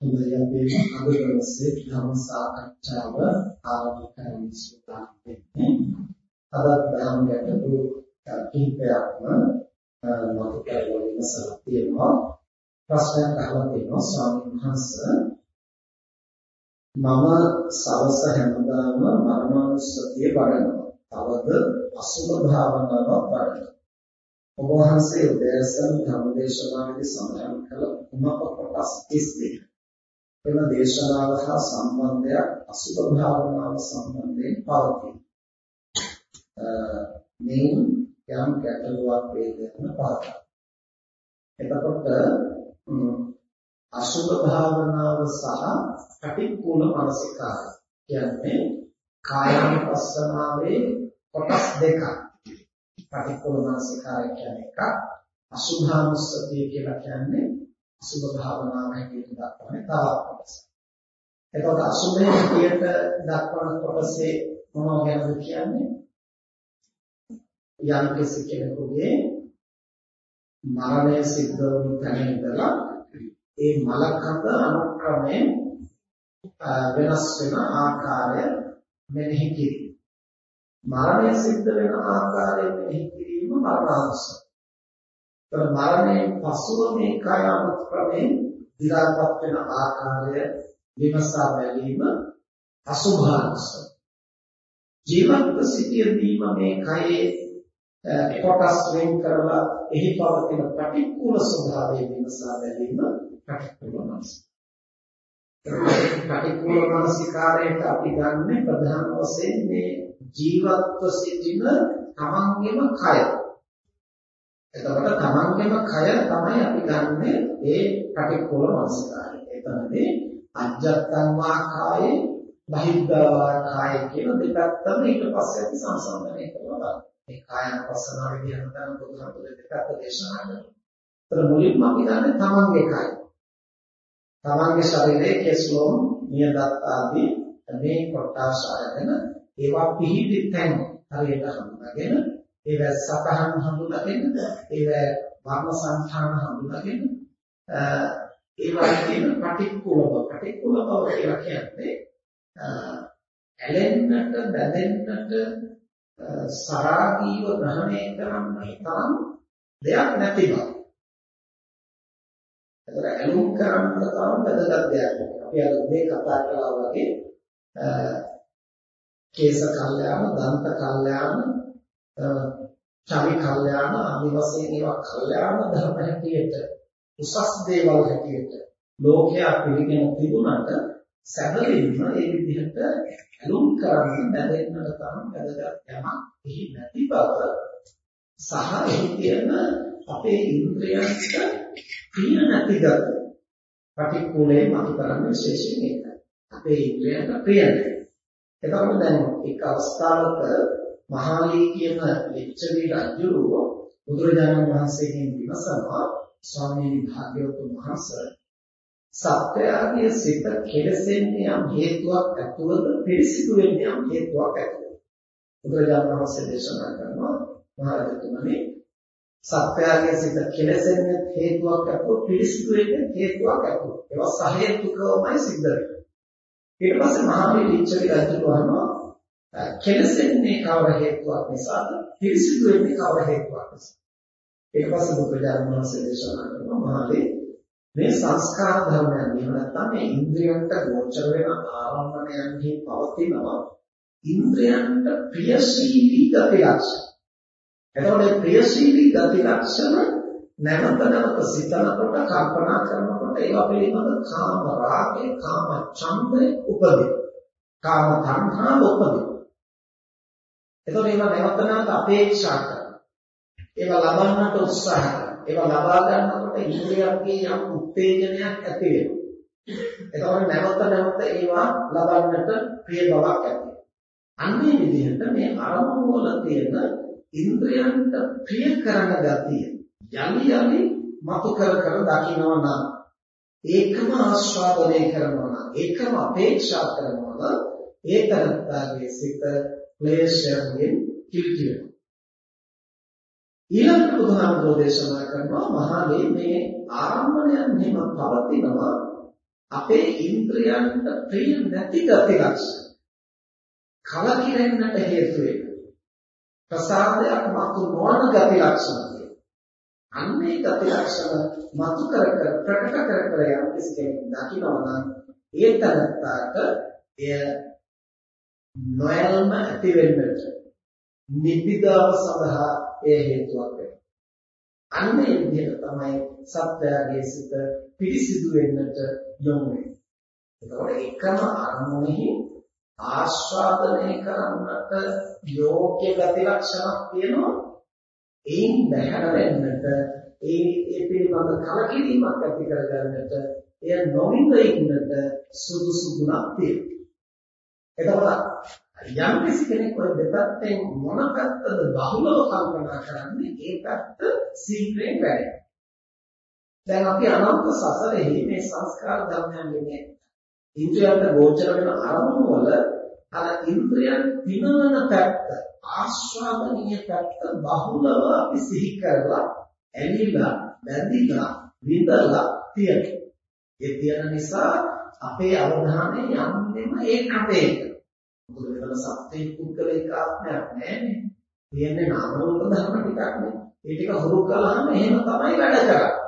හොඳයි අපි අද දවසේ ධර්ම සාකච්ඡාව ආරම්භ කරන්න සූදානම් වෙන්නේ. අද ධර්ම ගැටළු කිහිපයක්ම මතු කරගෙන සලක් තියෙනවා. ප්‍රශ්නයක් අහලා තියෙනවා ස්වාමීන් වහන්සේ මම සවස හැමදාම මරණානුස්සතිය වඩනවා. තවද අසුභ භාවනාව වඩනවා. ඔබ වහන්සේ උදෑසන ධර්මදේශනාවේදී සඳහන් කළ කුමක කොටස් 32 එම දේශනාව හා සම්බන්ධයක් අසුභ භාවනාව සම්බන්ධයෙන් පවතී. මේ යම් ගැටලුවක් වේදෙන පාඩක. එතකොට අසුභ භාවනාව සහ පටික්කුල මානසිකාරය කියන්නේ කායानुපස්සනාවේ කොටස් දෙකක්. පටික්කුල මානසිකාරය කියන්නේ එකක් අසුභානුස්සතිය කියලා කියන්නේ අසුභ භාවනාව හැටියට දක්වන්නේ තවත් කොටස. එතකොට අසුභයේ හැටියට දක්වන කොටසේ මොනවද ගැනද කියන්නේ? යම් කෙනෙකුගේ මරණය සිද්ධ වුණු තැන ඉඳලා ඒ මලකඳ අනුක්‍රමයෙන් වෙනස් වෙන ආකාරය මෙනෙහි කිරීම. මරණය සිද්ධ වෙන ආකාරය මෙනෙහි කිරීම මරණාසන. තර මරණයෙන් පසුව මේ කය අනුක්‍රමයෙන් දිරාපත් වෙන ආකාරය විමසා බැලීම අසුභාංශ ජීවත්ව සිටියදීම මේ කයේ කොටස් වෙන් කරලා එහි පවතින ප්‍රතිකූල ස්වභාවය විමසා බැලීම ප්‍රතිකූල මනස. ප්‍රතිකූල මනසිකාරයට අපි ගන්න ප්‍රධාන වශයෙන් මේ ජීවත්ව සිටින තමන්ගේම කය එතකොට තමන්ගේම කය තමයි අපි ගන්නෙ ඒ පටික්කුල මනසකාරය. එතනදී අජත්තං වා කායේ බහිද්ධා වා කායේ කියන දෙපැත්තම ඊට පස්සේ අපි සංසන්දනය කරනවා. මේ කායන පස්සනාව විදිහට තමයි බුදුහාමුදුරේ දෙපැත්ත දේශනා කරන්නේ. ඒතර මුලින්ම අපි ගන්නෙ තමන්ගේ කය. තමන්ගේ ශරීරයේ කෙස්ලොම් නියදත් ආදී මේ කොටස් අරගෙන ඒවා පිහිටි තැන් හරියට හඳුනාගෙන ඒවා සතහන් හඳුනාගෙන ඒවා වර්ණ සංඛාන හඳුනාගෙන ඒවා කියන පටික්කුල බව පටික්කුල බව කියලා කියන්නේ ඇලෙන්නට බැඳෙන්නට සරාගීව ග්‍රහණය කරන්න තරම් දෙයක් නැති බව. ඒතර ඇලුම් කරන්න තරම් වැදගත් දෙයක්. අපි අර මේ කතා කළා වගේ කේස කල්යාණ, දන්ත කල්යාණ, චරි කල්යාණ ආදි වශයෙන් ඒවා කල්යාණ ධර්ම හැටියට උසස් දේවල් හැටියට ලෝකයා පිළිගෙන තිබුණාට සැබවින්ම ඒ විදිහට ඇලුම් කරන්න බැඳෙන්නට තරම් වැදගත් යමක් එහි නැති බව සහ එහි තියෙන අපේ ඉන්ද්‍රයන්ට ප්‍රිය නැති ගතිය ප්‍රතිකූලේ මත කරන්නේ විශේෂයෙන් ඒකයි අපේ ඉන්ද්‍රයන්ට ප්‍රිය නැහැ එතකොට දැන් එක් අවස්ථාවක මහාලී කියන ලිච්ඡවි රජුව බුදුරජාණන් වහන්සේගෙන් විමසනවා ස්වාමීන් භාග්‍යවතුන් වහන්සේ සත්‍යයේ සිත කෙලසෙන්නේ යම් හේතුවක් ඇතුවද පිරිසිදු වෙන්නේ යම් හේතුවක් ඇතුවද බුදුරජාණන් වහන්සේ දේශනා කරනවා මහරජතුමනි සත්‍යයේ සිත කෙලසෙන්නේ හේතුවක් ඇතුව පිරිසිදු වෙන්නේ හේතුවක් ඇතුව ඒවා සහේතුකවමයි සිද්ධ වෙන්නේ. ඊට පස්සේ මහාවී ලිච්ඡවි රජු වහනවා කෙලසෙන්නේ කවර හේතුවක් නිසාද පිරිසිදු වෙන්නේ කවර හේතුවක් නිසාද ඊට පස්සේ බුදුරජාණන් වහන්සේ දේශනා කරනවා මහලේ මේ සංස්කාර ධර්මයන් එහෙම නැත්නම් මේ ඉන්ද්‍රියන්ට ගෝචර වෙන ආරම්භණයන්හි පවතිනවා ඉන්ද්‍රයන්ට ප්‍රියශීලී ගති ලක්ෂණ. එතකොට ප්‍රියශීලී ගති ලක්ෂණ නැවත නැවත සිතනකොට කල්පනා කරනකොට ඒවා පිළිබඳ කාම රාගය, කාම ඡන්දය උපදින. කාම තණ්හාව උපදින. එතකොට ඒවා නැවත නැවත අපේක්ෂා කරනවා. ඒවා ලබන්නට උත්සාහ කරනවා. ඒවා ලබා ගන්නකොට ඉන්ද්‍රියන්ගේ යම් උත්තේජනයක් ඇති වෙනවා. එතකොට නැවත නැවත ඒවා ලබන්නට ප්‍රිය බවක් ඇති වෙනවා. අන්නේ විදිහට මේ අරමුණු වල තියෙන ඉන්ද්‍රයන්ට ප්‍රිය කරන ගතිය යලි යලි මතු කර කර දකිනවා නම් ඒකම ආස්වාදනය කරනවා නම් ඒකම අපේක්ෂා කරනවා නම් ඒතරත්තාගේ සිත ක්ලේශයෙන් කිලිටිය ඊළඟ බුදුහාමුදුරෝ දේශනා කරනවා මහණේ මේ ආරම්භණයන් මෙහෙම පවතිනවා අපේ ඉන්ද්‍රියන්ට ප්‍රිය නැති ගති ලක්ෂණ. කලකිරෙන්නට හේතු වෙන. ප්‍රසාදයක් මතු නොවන ගති ලක්ෂණ අන්නේ ගති ලක්ෂණ මතු කර කර ප්‍රකට කර කර යම් කෙනෙක් දකිනවා නම් ඒ තරත්තාට එය නොයල්ම ඇති වෙන්නට නිබ්බිදාව සඳහා ඒ හේතුවක් වෙනවා. අන්න ඒ විදිහට තමයි සත්‍යයේ සිට පිරිසිදු වෙන්නට යොමු වෙන්නේ. එතකොට එකම අරමුණෙහි ආස්වාදනය කරන්නට යෝග්‍ය ගති ලක්ෂණක් තියෙනවා. ඒන් බැහැර වෙන්නට ඒ ඒ පිළිබඳ කලකිරීමක් ඇති කරගන්නට එය නොවිඳ ඉන්නට සුදුසු ගුණක් තියෙනවා. එතකොට යම් කිසි කෙනෙක් ඔය දෙපැත්තෙන් මොන පැත්තද බහුලව කල්පනා කරන්නේ ඒ පැත්ත සීක්‍රෙන් වැඩේ. දැන් අපි අනන්ත සසරෙහි මේ සංස්කාර ධර්මයන් වෙන්නේ ඉන්ද්‍රියන්ට ගෝචර වෙන අරමුණු වල අර ඉන්ද්‍රියන් පිනවන පැත්ත ආස්වාදනීය පැත්ත බහුලව අපි සිහි කරලා ඇලිලා බැඳිලා විඳලා තියෙනවා. ඒ තියෙන නිසා අපේ අවධානය යන්නේම ඒ කටේට. මොකද මෙතන සත්‍ය පුද්ගලික ආත්මයක් නැහැ. තියෙන්නේ නාම රූප ධර්ම ටිකක් නේ. ඒ ටික හුරු කළාම එහෙම තමයි වැඩ කරන්නේ.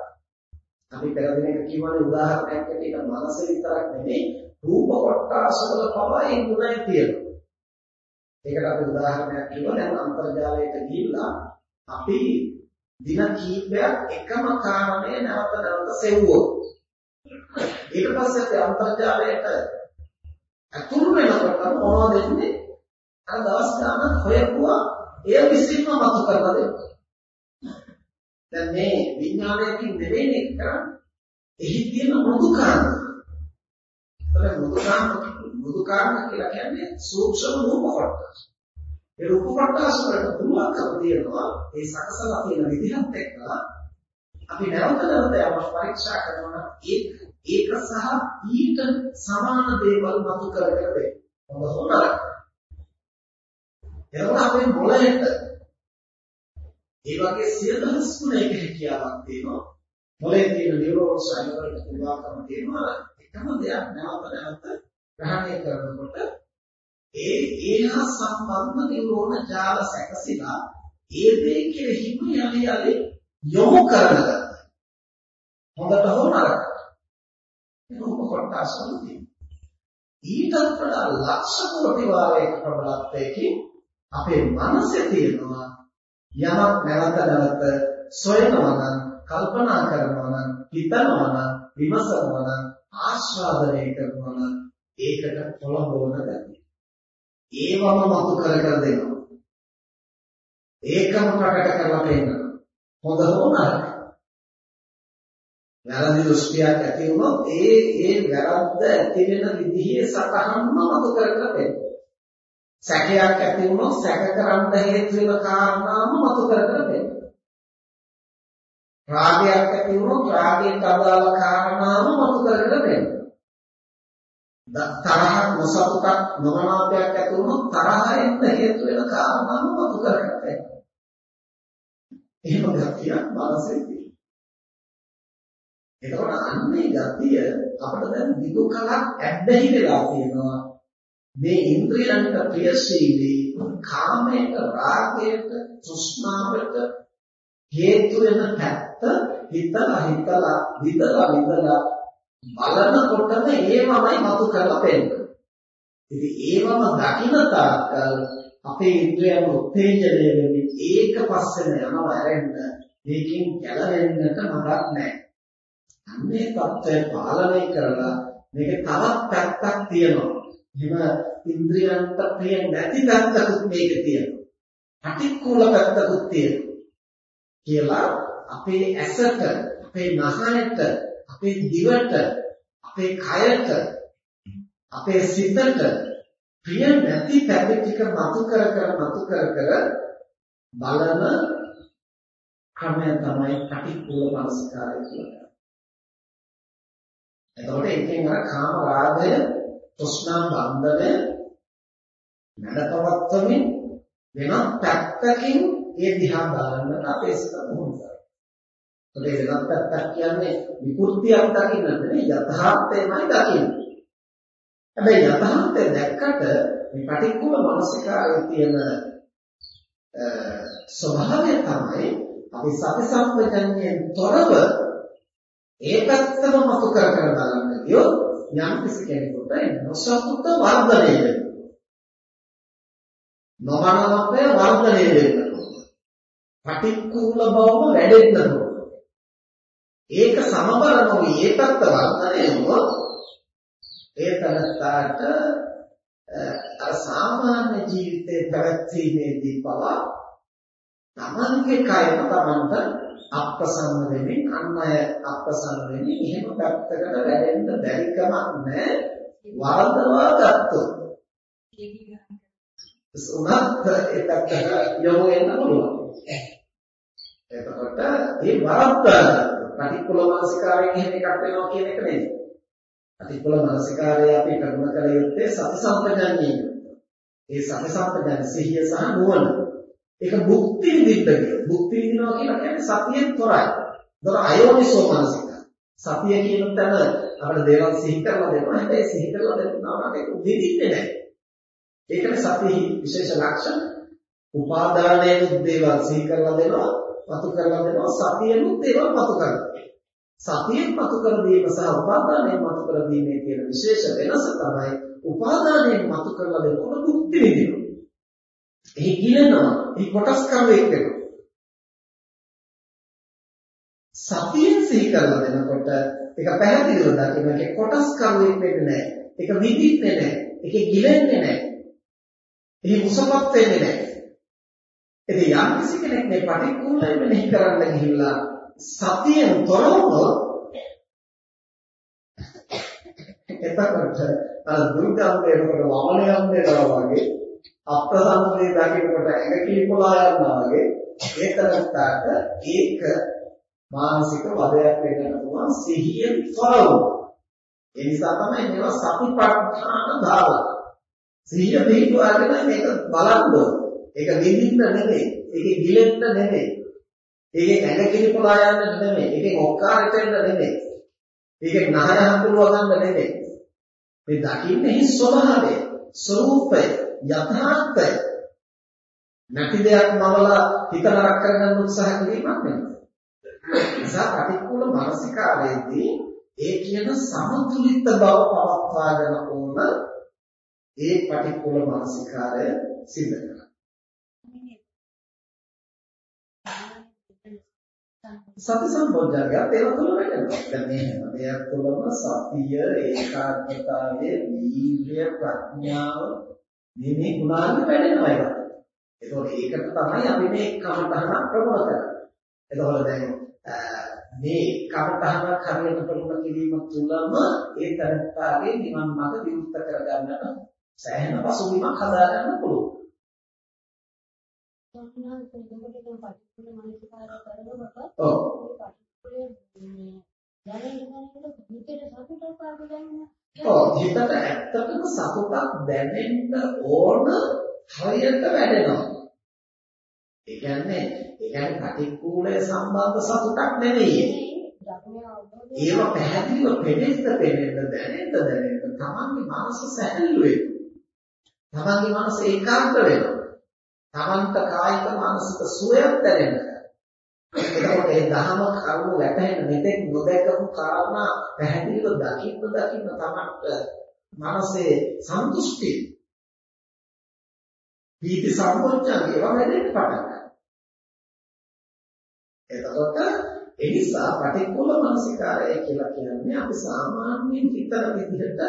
අපි පෙර දිනක කියවනේ උදාහරණයක් ඇටියට මනස විතරක් නෙමෙයි රූප කොටස් වල පවා ඒ ගුණය තියෙනවා. ඒකට අපි උදාහරණයක් කිව්වා දැන් අන්තර්ජාලයට ගිහිල්ලා අපි දින කීපයක් එකම කාරණය නැවත නැවත සෙව්වොත් ඊට පස්සේ අපි අන්තර්ජාලයට අතුරු වෙනකොට මොනවද වෙන්නේ? අර දවස් ගානක් හොයපුවා එය විසින්ම මතු කරලා දෙනවා. දැන් මේ විඥානයකින් නෙවෙයි කරන්නේ. එහි තියෙන මෘදු කාරණා. ඒතර මෘදු කාරණා මෘදු කාරණා කියලා කියන්නේ සූක්ෂම රූප කොටස්. ඒ රූප කොටස් වලට පුළුවන්කම තියෙනවා ඒ සකසලා තියෙන විදිහත් එක්ක අපි නැවත නැවත යමක් පරීක්ෂා කරනවා ඒක ඒක සහ ඊට සමාන දේවල් මතු කරගෙන දෙන්න. හොඳ හොඳයි. එතකොට අපේ මොළයට ඒ වගේ සියදහස් ගුණයක හැකියාවක් තියෙනවා. මොලේ තියෙන නියුරෝන්ස් අයවලට පුළුවන්කම තියෙනවා. එකම දෙයක් නැවත නැවත ග්‍රහණය කරනකොට ඒ ඒහා සම්බන්ධ නියුරෝන ජාල සැකසিলা ඒ දේ කෙරෙහිම යලි යලි යොමු කරනවා. හොඳට හෝ නරකට. රූප කොටස් වලදී ඊටත් වඩා ලක්ෂ කෝටි වාරයක ප්‍රබලත්වයකින් අපේ මනසේ තියෙනවා යමක් නැවත නැවත සොයනවා නම් කල්පනා කරනවා නම් හිතනවා නම් විමසනවා නම් ආස්වාදනය කරනවා නම් ඒකට පොළඹවන ගතිය. ඒවම මතු කර කර දෙනවා. ඒකම ප්‍රකට කරලා පෙන්නනවා. හොඳ හෝ නරක. වැරදි දෘෂ්ටියක් ඇති වුණොත් ඒ ඒ වැරද්ද ඇති වෙන විදිහේ සතහන්ම මතු කර කර පෙන්නනවා. සැකයක් ඇති වුණොත් සැක කරන්න හේතු වෙන කාරණාම මතු කර කර දෙන්න. රාගයක් ඇති වුණොත් රාගයට අදාළ කාරණාම මතු කර කර දෙන්න. තරහ නොසතුටක් නොමනාපයක් ඇති වුණොත් තරහෙන් හේතු වෙන කාරණාම මතු කර කර දෙන්න. එහෙම ගතියක් මානසික එතකොට අන්නේ ගතිය අපිට දැන් විදු කලක් ඇබ්බැහි වෙලා තියෙනවා මේ ඉන්ද්‍රියන්ට ප්‍රියශීලී කාමයට රාගයට තෘෂ්ණාවට හේතු වෙන පැත්ත හිතලා හිතලා විදලා විදලා බලනකොටම ඒවමයි මතු කරලා පෙන්නන්නේ. ඉතින් ඒවම දකින්න තාක්කල් අපේ ඉන්ද්‍රියන් උත්තේජනය වෙන්නේ ඒක පස්සෙන් යනවා ඇරෙන්න මේකෙන් ගැලවෙන්නට මඟක් නැහැ. අන්නේ தත්ත්වය පාලනය කරලා මේක තවත් පැත්තක් තියෙනවා. එහෙම ඉන්ද්‍රියන්ට ප්‍රිය නැති පැත්තකුත් මේක තියෙනවා. පටික්කුල පැත්තකුත් තියෙනවා. කියලා අපේ ඇසට, අපේ නහයට, අපේ දිවට, අපේ කයට, අපේ සිතට ප්‍රිය නැති පැති ටික මතු කර කර මතු කර කර බලන ක්‍රමය තමයි පටික්කුල මානසිකාරය කියන්නේ. එතකොට එකෙන් අර කාම රාගය තෘෂ්ණා බන්ධනය නැඩපවත්වමින් වෙනත් පැත්තකින් ඒ දිහා බලන්න අපේ සිත මොහොත. ඒ වෙනත් පැත්තක් කියන්නේ විකෘතියක් දකින්න නෙවෙයි යථාර්ථයමයි දකින්නේ. හැබැයි යථාර්ථය දැක්කට මේ පටික්කුල මානසිකාරයේ තියෙන ස්වභාවය තමයි අපි සති සම්පජන්යෙන් තොරව ඒ පැත්තම මතු කර කර බලන්න ගියොත් යම් කිසි කෙනෙකුට නොසතුට වර්ධනය වෙනවා. නොමනමතය වර්ධනය වෙනවා. පටික්කුල බවම වැඩෙන්න ඒක සමබර නොවි ඒ පැත්ත වර්ධනය වුණොත් ඒ තනත්තාට අර සාමාන්‍ය ජීවිතේ පැවැත්වීමේදී පවා තමන්ගේ කයම තමන්ට අප්‍රසන්න වෙමින් අන් අය අප්‍රසන්න වෙමින් එහෙම පැත්තකට වැඩෙන්න බැරි කමක් නැහැ වරදවා ගත්තොත්. උනත් ඒ පැත්තට යොමු වෙන්න පුළුවන්. එතකොට මේ වරද්දා පටික්කුල මානසිකාරයෙන් එහෙම එකක් වෙනවා කියන එක නෙමෙයි අතිපල මානසිකාරය අපි ප්‍රගුණ කළ යුත්තේ සති සම්පජාඤ්ඤය. ඒ සති සම්පජාඤ්ඤ සිහිය සහ නුවණ. ඒක භුක්ති විඳින්න කියන. භුක්ති විඳිනවා කියලා කියන්නේ සතියෙන් තොරයි. දොර අයෝනිසෝ මානසික. සතිය කියන තැන අපිට දේවල් සිහි කරලා දෙනවා. හැබැයි සිහි කරලා දෙන්නාම ඒක විඳින්නේ නැහැ. ඒකනේ සතියෙහි විශේෂ ලක්ෂණ. උපාදානයේ දේවල් සිහි කරලා දෙනවා. පතු කරලා දෙනවා. සතියෙනුත් දේවල් පතු කරලා සතියෙන් මතු කර දීම සහ උපාදානයෙන් මතු කර දීමේ තියෙන විශේෂ වෙනස තමයි උපාදානයෙන් මතු කරලා දෙනකොට දුක්ති විඳිනවා. එහි ගිලනවා, එහි කොටස් කරවෙක් වෙනවා. සතියෙන් සිහි කරලා දෙනකොට ඒක පැහැදිලිව දකින්න ඒක කොටස් කරවෙක් වෙන්නේ නැහැ. ඒක විඳින්නේ නැහැ. ඒක ගිලෙන්නේ නැහැ. එහි මුසපත් වෙන්නේ නැහැ. ඉතින් යම් කිසි කෙනෙක් මේ පටික්කුලය මෙහි කරන්න ගිහිල්ලා සතියෙන් තොර වුණොත් එතකොට අර දුර්ගන්ධය එනකොට වමනයන් දෙනවා වගේ අප්‍රසන්නදී දකින්නකොට ඇඟ කිලිපලා යනවා වගේ ඒතරත්තාට ඒක මානසික වදයක් වෙන්න පුළුවන් සිහියෙන් තොර වුණොත් ඒ නිසා තමයි මේවා සතිපට්ඨාන දාලා සිහිය පිටුවාගෙන මේක බලන්න ඒක විඳින්න නෙමෙයි ඒක ගිලෙන්න නෙමෙයි ඒකෙන් ඇඟ කිලිපලා යන්න නෙමෙයි. ඒකෙන් ඔක්කාරට වෙන්න නෙමෙයි. ඒකෙන් නහය හඳුනව ගන්න නෙමෙයි. මේ දකින්නේ ස්වභාවය, ස්වરૂපය, යථාර්ථය. නැති දෙයක් මවලා හිත නරක කරගන්න උත්සාහ කිරීමක් නෙමෙයි. නිසා පටික්කුල මානසිකාරයේදී ඒ කියන සමතුලිත බව පවත්වාගෙන ඕන ඒ පටික්කුල මානසිකාරය සිද්ධ කරනවා. සති සම්බොධ්‍යගයත් ඒව තුළ වැඩෙනවා. දැන් මේ හැම දෙයක් තුළම සතිය, ඒකාග්‍රතාවය, වීර්ය, ප්‍රඥාව මේ මේ ගුණාංග වැඩෙනවා ඒක. ඒකෝට ඒකට තමයි අපි මේ කමතහන ප්‍රගුණ කරන්නේ. එතකොට දැන් මේ කමතහන හරියට ප්‍රගුණ කිරීම තුළම ඒ තරත්තාගේ නිවන් මාර්ග විමුක්ත කරගන්නට සෑහෙන පසුබිමක් හදාගන්න පුළුවන්. සම්මාන දෙන්නකොට දැන් පටිච්චසමුප්පාද මානසිකාරය කරනකොට ඔව් මේ දැනෙන්නකොට හිතේ සතුටක් ආව දැනෙන ඔව් හිතට ඇත්තටම සතුටක් දැනෙන්න ඕන හරියට වැඩෙනවා. ඒ කියන්නේ ඒ කියන්නේ පටික්කුලය සම්බන්ධ සතුටක් නෙවෙයි ඒව පැහැදිලිව පෙනෙන්න පෙනෙන්න දැනෙන්න දැනෙන්න තමන්ගේ මනස සැහැල්ලු වෙනවා. තමන්ගේ මනස ඒකාග්‍ර වෙනවා. තමන්ට කායික මානසික සුවයක් දැනෙන්න. එතකොට ඒ දහම කරුණු වැටහෙන මෙතෙක් නොදැකපු කාරණා පැහැදිලිව දකින්න දකින්න තමන්ට මනසේ සන්තුෂ්ටි පීති සම්පෝච්ඡංගේ ඒවා වැඩෙන්න පටන් ගන්නවා. එතකොට ඒ නිසා පටික්කුල මානසිකාරය කියලා කියන්නේ අපි සාමාන්‍යයෙන් හිතන විදිහට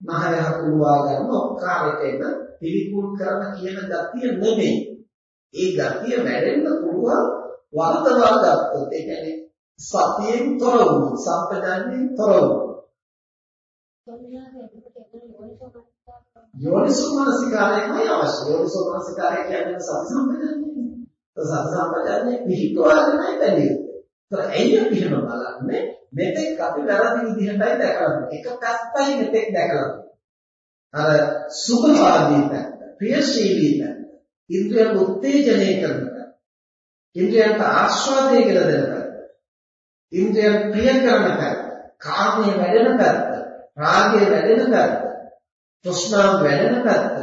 මහරහ පුරවා ගන්න ඔක්කාරයට එන පිළිකුල් කරන කියන ගතිය නෙමෙයි. ඒ ගතිය වැඩෙන්න පුළුවන් වර්ධවා ගත්තොත් ඒ කියන්නේ සතියෙන් තොර වුණු සම්පදායෙන් තොර වුණු යෝනිසෝ මනසිකාරයමයි අවශ්‍ය. යෝනිසෝ මනසිකාරය කියන්නේ සති සම්පදායනේ. සති සම්පදායනේ පිළිතුරන්නේ බැහැ. ඒත් ඇයි අපි එහෙම බලන්නේ? මෙතෙක් අපි වැරදි විදිහටයි දැකලා තියෙන්නේ. එක පැත්තයි මෙතෙක් දැකලා තියෙන්නේ. අර සුඛවාදී පැත්ත, ප්‍රියශීලී පැත්ත, ඉන්ද්‍රිය උත්තේජනය කරන පැත්ත, ඉන්ද්‍රියන්ට ආස්වාදය කියලා දෙන පැත්ත. ඉන්ද්‍රියන් ප්‍රිය කරන පැත්ත, කාමයේ වැඩෙන පැත්ත, රාගයේ වැඩෙන පැත්ත, තෘෂ්ණාව වැඩෙන පැත්ත,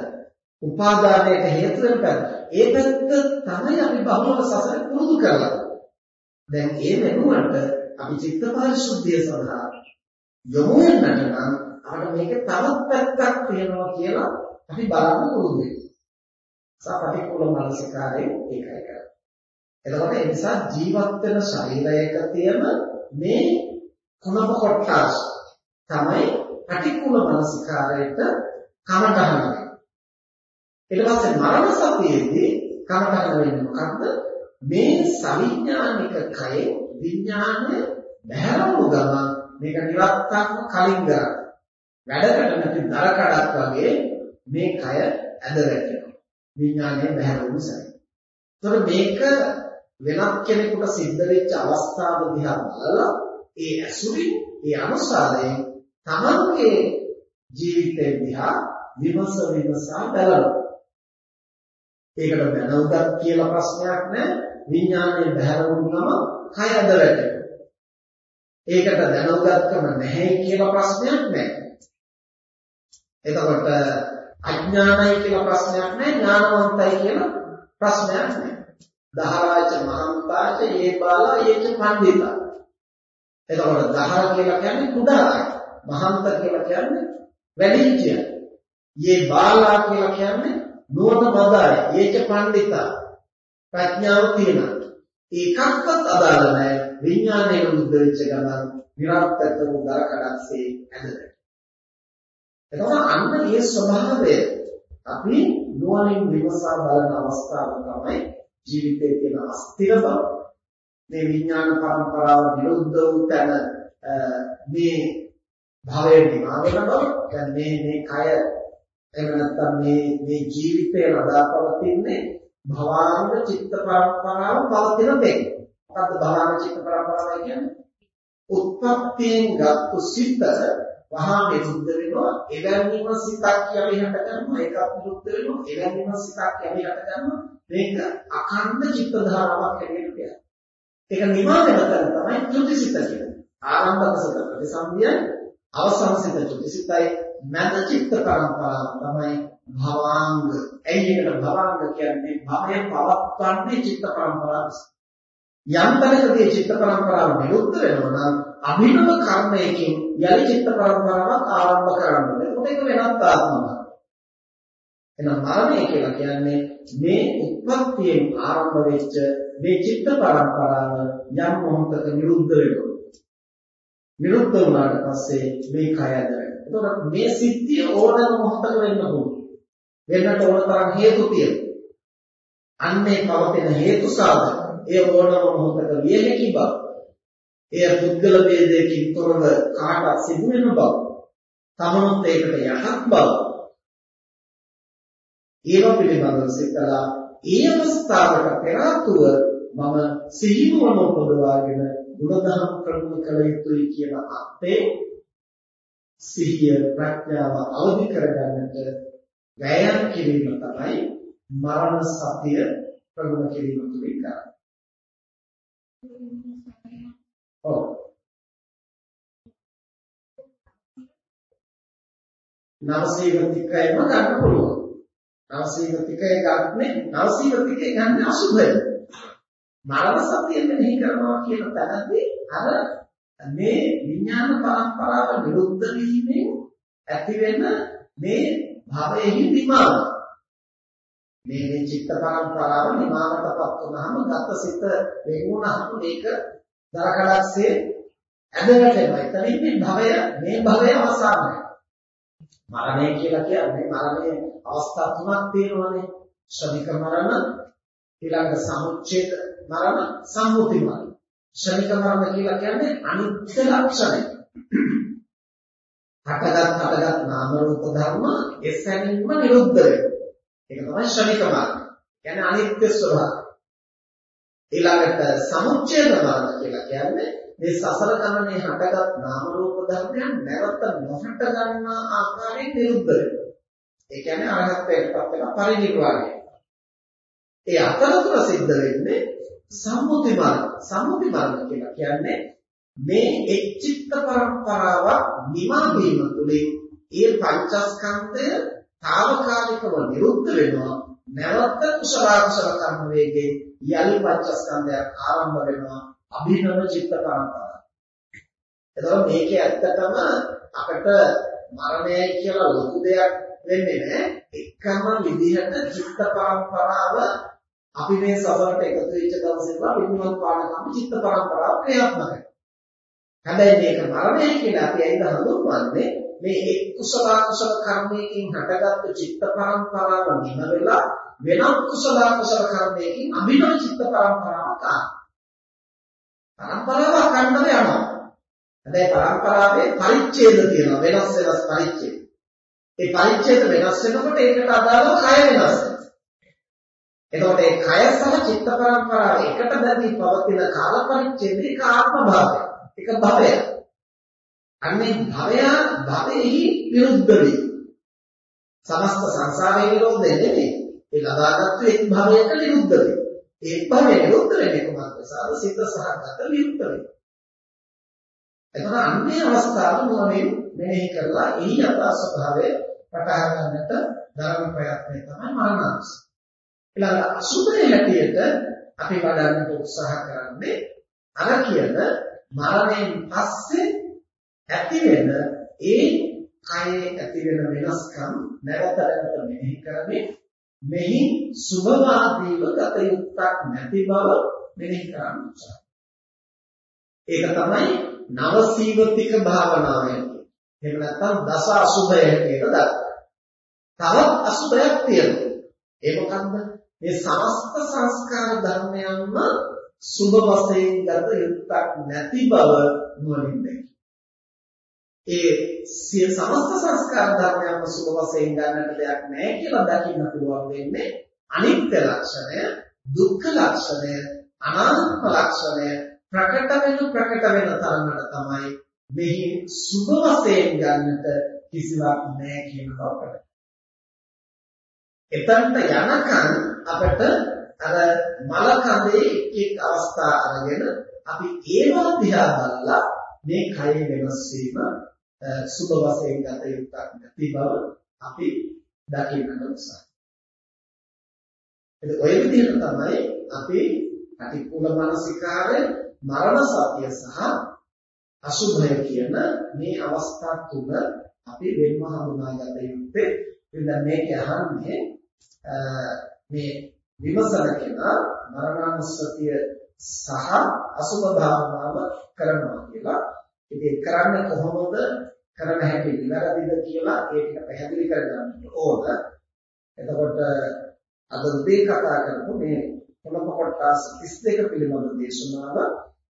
උපාදානයට හේතු වෙන පැත්ත. ඒ පැත්ත තමයි අපි බහුලව සසර පුරුදු කරලා. දැන් ඒ වෙනුවට අපි චිත්ත පරිශුද්ධිය සඳහා යොමු වෙන්නට නම් අපිට මේක තවත් පැත්තක් තියෙනවා කියලා අපි බලන්න පුරුදු වෙන්න. සපටිකුල මානසිකාරයෙන් ඒකයි කරන්නේ. එතකොට ඒ නිසා ජීවත් වෙන ශරීරයක තියෙන මේ කුණප කොටස් තමයි පටිකුල මානසිකාරයට කමටහන ඊට පස්සේ මරණ සතියේදී කමටහන වෙන්නේ මොකද්ද? මේ සවිඥානික කය විඥානය බහැරවු ගමන් මේක නිරත්තක්ම කලින් කරා. වැඩකට නැති දර කඩක් වගේ මේ කය ඇද වැටෙනවා. විඥානය බහැරවු නිසා. ඒතකොට මේක වෙනත් කෙනෙකුට සිද්ධ වෙච්ච අවස්ථාව දිහා බලලා ඒ ඇසුරින් ඒ අනුසාරයෙන් තමන්ගේ ජීවිතය දිහා විමස විමසා බලනවා. ඒකට දැනුගත් කියලා ප්‍රශ්නයක් නැහැ. විඥානයේ බහැර වුණාම කය අද වැටෙනවා. ඒකට දැනුගත්කම නැහැ කියලා ප්‍රශ්නයක් නැහැ. එතකොට අඥානයි කියලා ප්‍රශ්නයක් නැහැ ඥානවන්තයි කියලා ප්‍රශ්නයක් නැහැ. දහරාච මහන්තාච ඒ බාලා ඒච පණ්ඩිතා. එතකොට දහර කියලා කියන්නේ කුඩා අය. මහන්ත කියලා කියන්නේ වැඩිහිටිය. ඒ බාලා කියලා කියන්නේ නුවණ මදයි. ඒච පණ්ඩිතා. ප්‍රඥාව තියෙනවා. ඒකක්වත් අදාළ නැහැ. විඥානයේ උද්ද වෙච්ච ගමන් විරාප්තක උදාර කඩක්සේ ඇදලා. එතකොට අන්න මේ ස්වභාවය අපි නුවණින් විමසා බලන අවස්ථාව තමයි ජීවිතයේ තියෙන අස්තිර බව මේ විඥාන පරම්පරාව විරුද්ධ වූ තැන මේ භවයේ නිමා වෙන බව දැන් මේ මේ කය එහෙම නැත්නම් මේ මේ ජීවිතය ලදාපවතින්නේ භවාංග චිත්ත පරම්පරාව පවතින දෙයක්. මොකද්ද භවාංග චිත්ත පරම්පරාව කියන්නේ? උත්පත්තියෙන් ගත්තු සිත වහා නිරුද්ධ වෙනවා එවැන්නිම සිතක් යලි හට ගන්නවා ඒකත් නිරුද්ධ වෙනවා එවැන්නිම සිතක් යලි හට ගන්නවා. මේක අඛණ්ඩ චිත්ත ධාරාවක් හැටියට කියනවා ඒක නිමා වෙන තැන තමයි ත්‍ෘතිසිත කියන්නේ. ආරම්භක සිත ප්‍රතිසම්පිය අවසන් සිත ත්‍ෘතිසිතයි මැද චිත්ත පරම්පරාව තමයි භවාංග. ඇයි ඒකට භවාංග කියන්නේ? භවය පවත්වන්නේ චිත්ත පරම්පරාව. යම් තැනකදී චිත්ත පරම්පරාව නිරුද්ධ වෙනවා නම් අභිනව කර්මයකින් යලි චිත්ත පරම්පරාවක් ආරම්භ කරන්න ඕනේ. ඒක වෙනත් ආත්මයක්. එහෙනම් මරණය කියලා කියන්නේ මේ උත්පත්තියෙන් ආරම්භ වෙච්ච මේ චිත්ත පරම්පරාව යම් මොහොතක නිරුද්ධ වෙනවා. නිරුද්ධ වුණාට පස්සේ මේ කය ඇදලා. එතකොට මේ සිද්ධිය ඕනම මොහොතක වෙන්න පුළුවන්. වෙන්නට ඕන තරම් හේතු තියෙනවා. අන්නේ පවතින හේතු සාධක ඒ ඕනම මොහොතක විය හැකි බව. එය පුද්ගල ભેදයකින් තොරව කාටවත් සිදු වෙන බව. තමනුත් ඒකට යහක් බව. ඒව පිළිබඳව සිතලා ඒ අවස්ථාවට පෙර ආතුව මම සිහිනුවන උපදවාගෙන ගුණධර්ම ප්‍රගුණ කළ යුතුයි කියන අර්ථේ සිහිය ප්‍රඥාව අවදි කරගන්නට වැයම් කිරීම තමයි මරණ සතිය ප්‍රගුණ කිරීම තුළින් කරන්නේ. ඔව්. නවසීවතිකයම ගන්න පුළුවන්. නවසීවතිකය ගන්න නවසීවතිකය ගන්න අසුභය. මරණ සතිය මෙහි කරනවා කියන තැනදී අර මේ විඥාන පරම්පරාව නිරුද්ධ වීමෙන් ඇති වෙන මේ භවයෙහි විමාන මේ මේ චිත්ත පරම්පරාව නිමානටපත් වුනහම ගත සිත වෙගුණහම මේක දරකඩක්සේ ඇදගැටෙනවා. එතනින් මේ භවය මේ භවය අවසානයි. මරණය කියලා කියන්නේ මරණයේ අවස්ථා තුනක් තියෙනවානේ. ශ්‍රමික මරණ, ඊළඟ සමුච්ඡේද මරණ, සම්මුති මරණ. ශ්‍රමික මරණ කියලා කියන්නේ අනිත්‍ය ලක්ෂණය. හටගත් හටගත් නාම රූප ධර්ම එසැනින්ම නිරුද්ධ වෙනවා. ඒක තමයි ශ්‍රමික මාර්ගය. කියන්නේ අනිත්‍ය ස්වභාවය. ඊළඟට සමුච්ඡේද මාර්ග කියලා කියන්නේ මේ සසර ගමනේ හටගත් නාම රූප ධර්මයන් නැවත නොහට ගන්නා ආකාරයෙන් නිරුද්ධ වෙනවා. ඒ කියන්නේ අරහත්ත්වයටපත් වෙන පරිනිර්වාණය. ඒ අතරතුර සිද්ධ වෙන්නේ සම්මුති මාර්ග. සම්මුති මාර්ග කියලා කියන්නේ මේ එක් චිත්ත පරම්පරාවක් නිමා වීම තුළින් ඒ පංචස්කන්ධය తాවකාලිකව නිරුද්ධ වෙනවා නැවත කුසල කුසල කර්ම වේගයෙන් යලි පංචස්කන්ධයක් ආරම්භ වෙනවා අභිනව චිත්ත පරම්පරාව. එතකොට මේකේ ඇත්තටම අපිට මරණය කියලා ලොකු දෙයක් වෙන්නේ නැහැ. එකම විදිහට චිත්ත පරම්පරාව අපි මේ සසරට එකතු වෙච්ච දවසේ ඉඳලා පිටුමත් පාඩකම් චිත්ත පරම්පරාව ක්‍රියාත්මක වෙනවා. හැබැයි මේක මරණය කියලා අපි ඇයිද හඳුන්වන්නේ මේ එක් කුසල කුසල කර්මයකින් හටගත්තු චිත්ත පරම්පරාව නිම වෙලා වෙනත් කුසල කුසල කර්මයකින් අභිනව චිත්ත පරම්පරාවක් ආවා. පරම්පරාව අඛණ්ඩව යනවා. හැබැයි පරම්පරාවේ පරිච්ඡේද තියෙනවා වෙනස් වෙනස් පරිච්ඡේද. ඒ පරිච්ඡේද වෙනස් වෙනකොට ඒකට අදාළව කය වෙනස් වෙනවා. එතකොට ඒ කය සහ චිත්ත පරම්පරාව එකට බැඳී පවතින කාල පරිච්ඡේදේ කාත්ම භාවය. එක භවයක්. අන්නේ භවය භවෙහි විරුද්ධ වේ. සමස්ත සංසාරේ විරුද්ධ නෙමෙයි. ඒ ලබාගත්තු එක් භවයක විරුද්ධ වේ. එක් භවයක විරුද්ධ වෙන්නේ කොහොමද? සාර සිත සහගත විරුද්ධ වේ. එතන අන්නේ අවස්ථාව මොනින් මෙනෙහි කරලා එහි යථා ස්වභාවය පටහ ගන්නට ධර්ම ප්‍රයත්නය තමයි මරණාංශ. ඊළඟ අසුභයේ හැටියට අපි වඩන්නට උත්සාහ කරන්නේ අර කියන මරණයෙන් පස්සේ ඇති වෙන ඒ කයේ ඇති වෙන වෙනස්කම් නැවත නැවත මෙනෙහි කරමින් මෙහි සුභවාදීව ගත යුක්තක් නැති බව මෙනෙහි කරන්න උත්සාහ. ඒක තමයි නවසීවතික භාවනාව කියන්නේ. එහෙම නැත්නම් දස අසුභය කියලා දක්වනවා. තවත් අසුභයක් තියෙනවා. ඒ මොකක්ද? මේ සමස්ත සංස්කාර ධර්මයන්ම සුභ වශයෙන් ගත යුක්තක් නැති බව නුවණින් ඒ සිය සමස්ත සංස්කාර ධර්මයන්ම සුභ වශයෙන් ගන්නට දෙයක් නැහැ කියලා දකින්න පුළුවන් වෙන්නේ අනිත්‍ය ලක්ෂණය, දුක්ඛ ලක්ෂණය, අනාත්ම ලක්ෂණය ප්‍රකට වෙන ප්‍රකට වෙන තරමට තමයි මෙහි සුභ වශයෙන් ගන්නට කිසිවක් නැහැ කියන බවට. එතනට යනකම් අපිට අර මල කඳේ එක් එක් අවස්ථා අරගෙන අපි ඒවා දිහා බලලා මේ කය වෙනස් වීම සුබ වශයෙන් ගත යුක්තක් නැති බව අපි දකින්නට උත්සාහ. ඒක ඔය විදිහට තමයි අපි අතිකුල මානසිකාරය මරණ සත්‍ය සහ අසුභය කියන මේ අවස්ථා තුන අපි වෙනම හඳුනාගත යුත්තේ. ඉතින් මේක අහන්නේ මේ විමසන කෙනා මරණානුස්සතිය සහ අසුභ භාවනාව කරනවා කියලා. ඉතින් කරන්න කොහොමද කරන්න හැටි නිවැරදිද කියලා ඒක පැහැදිලි කරගන්න ඕන. එතකොට අද උදේ කතා කරපු මේ කොළඹ කොටස් 32 පිළිබඳ දේශනාව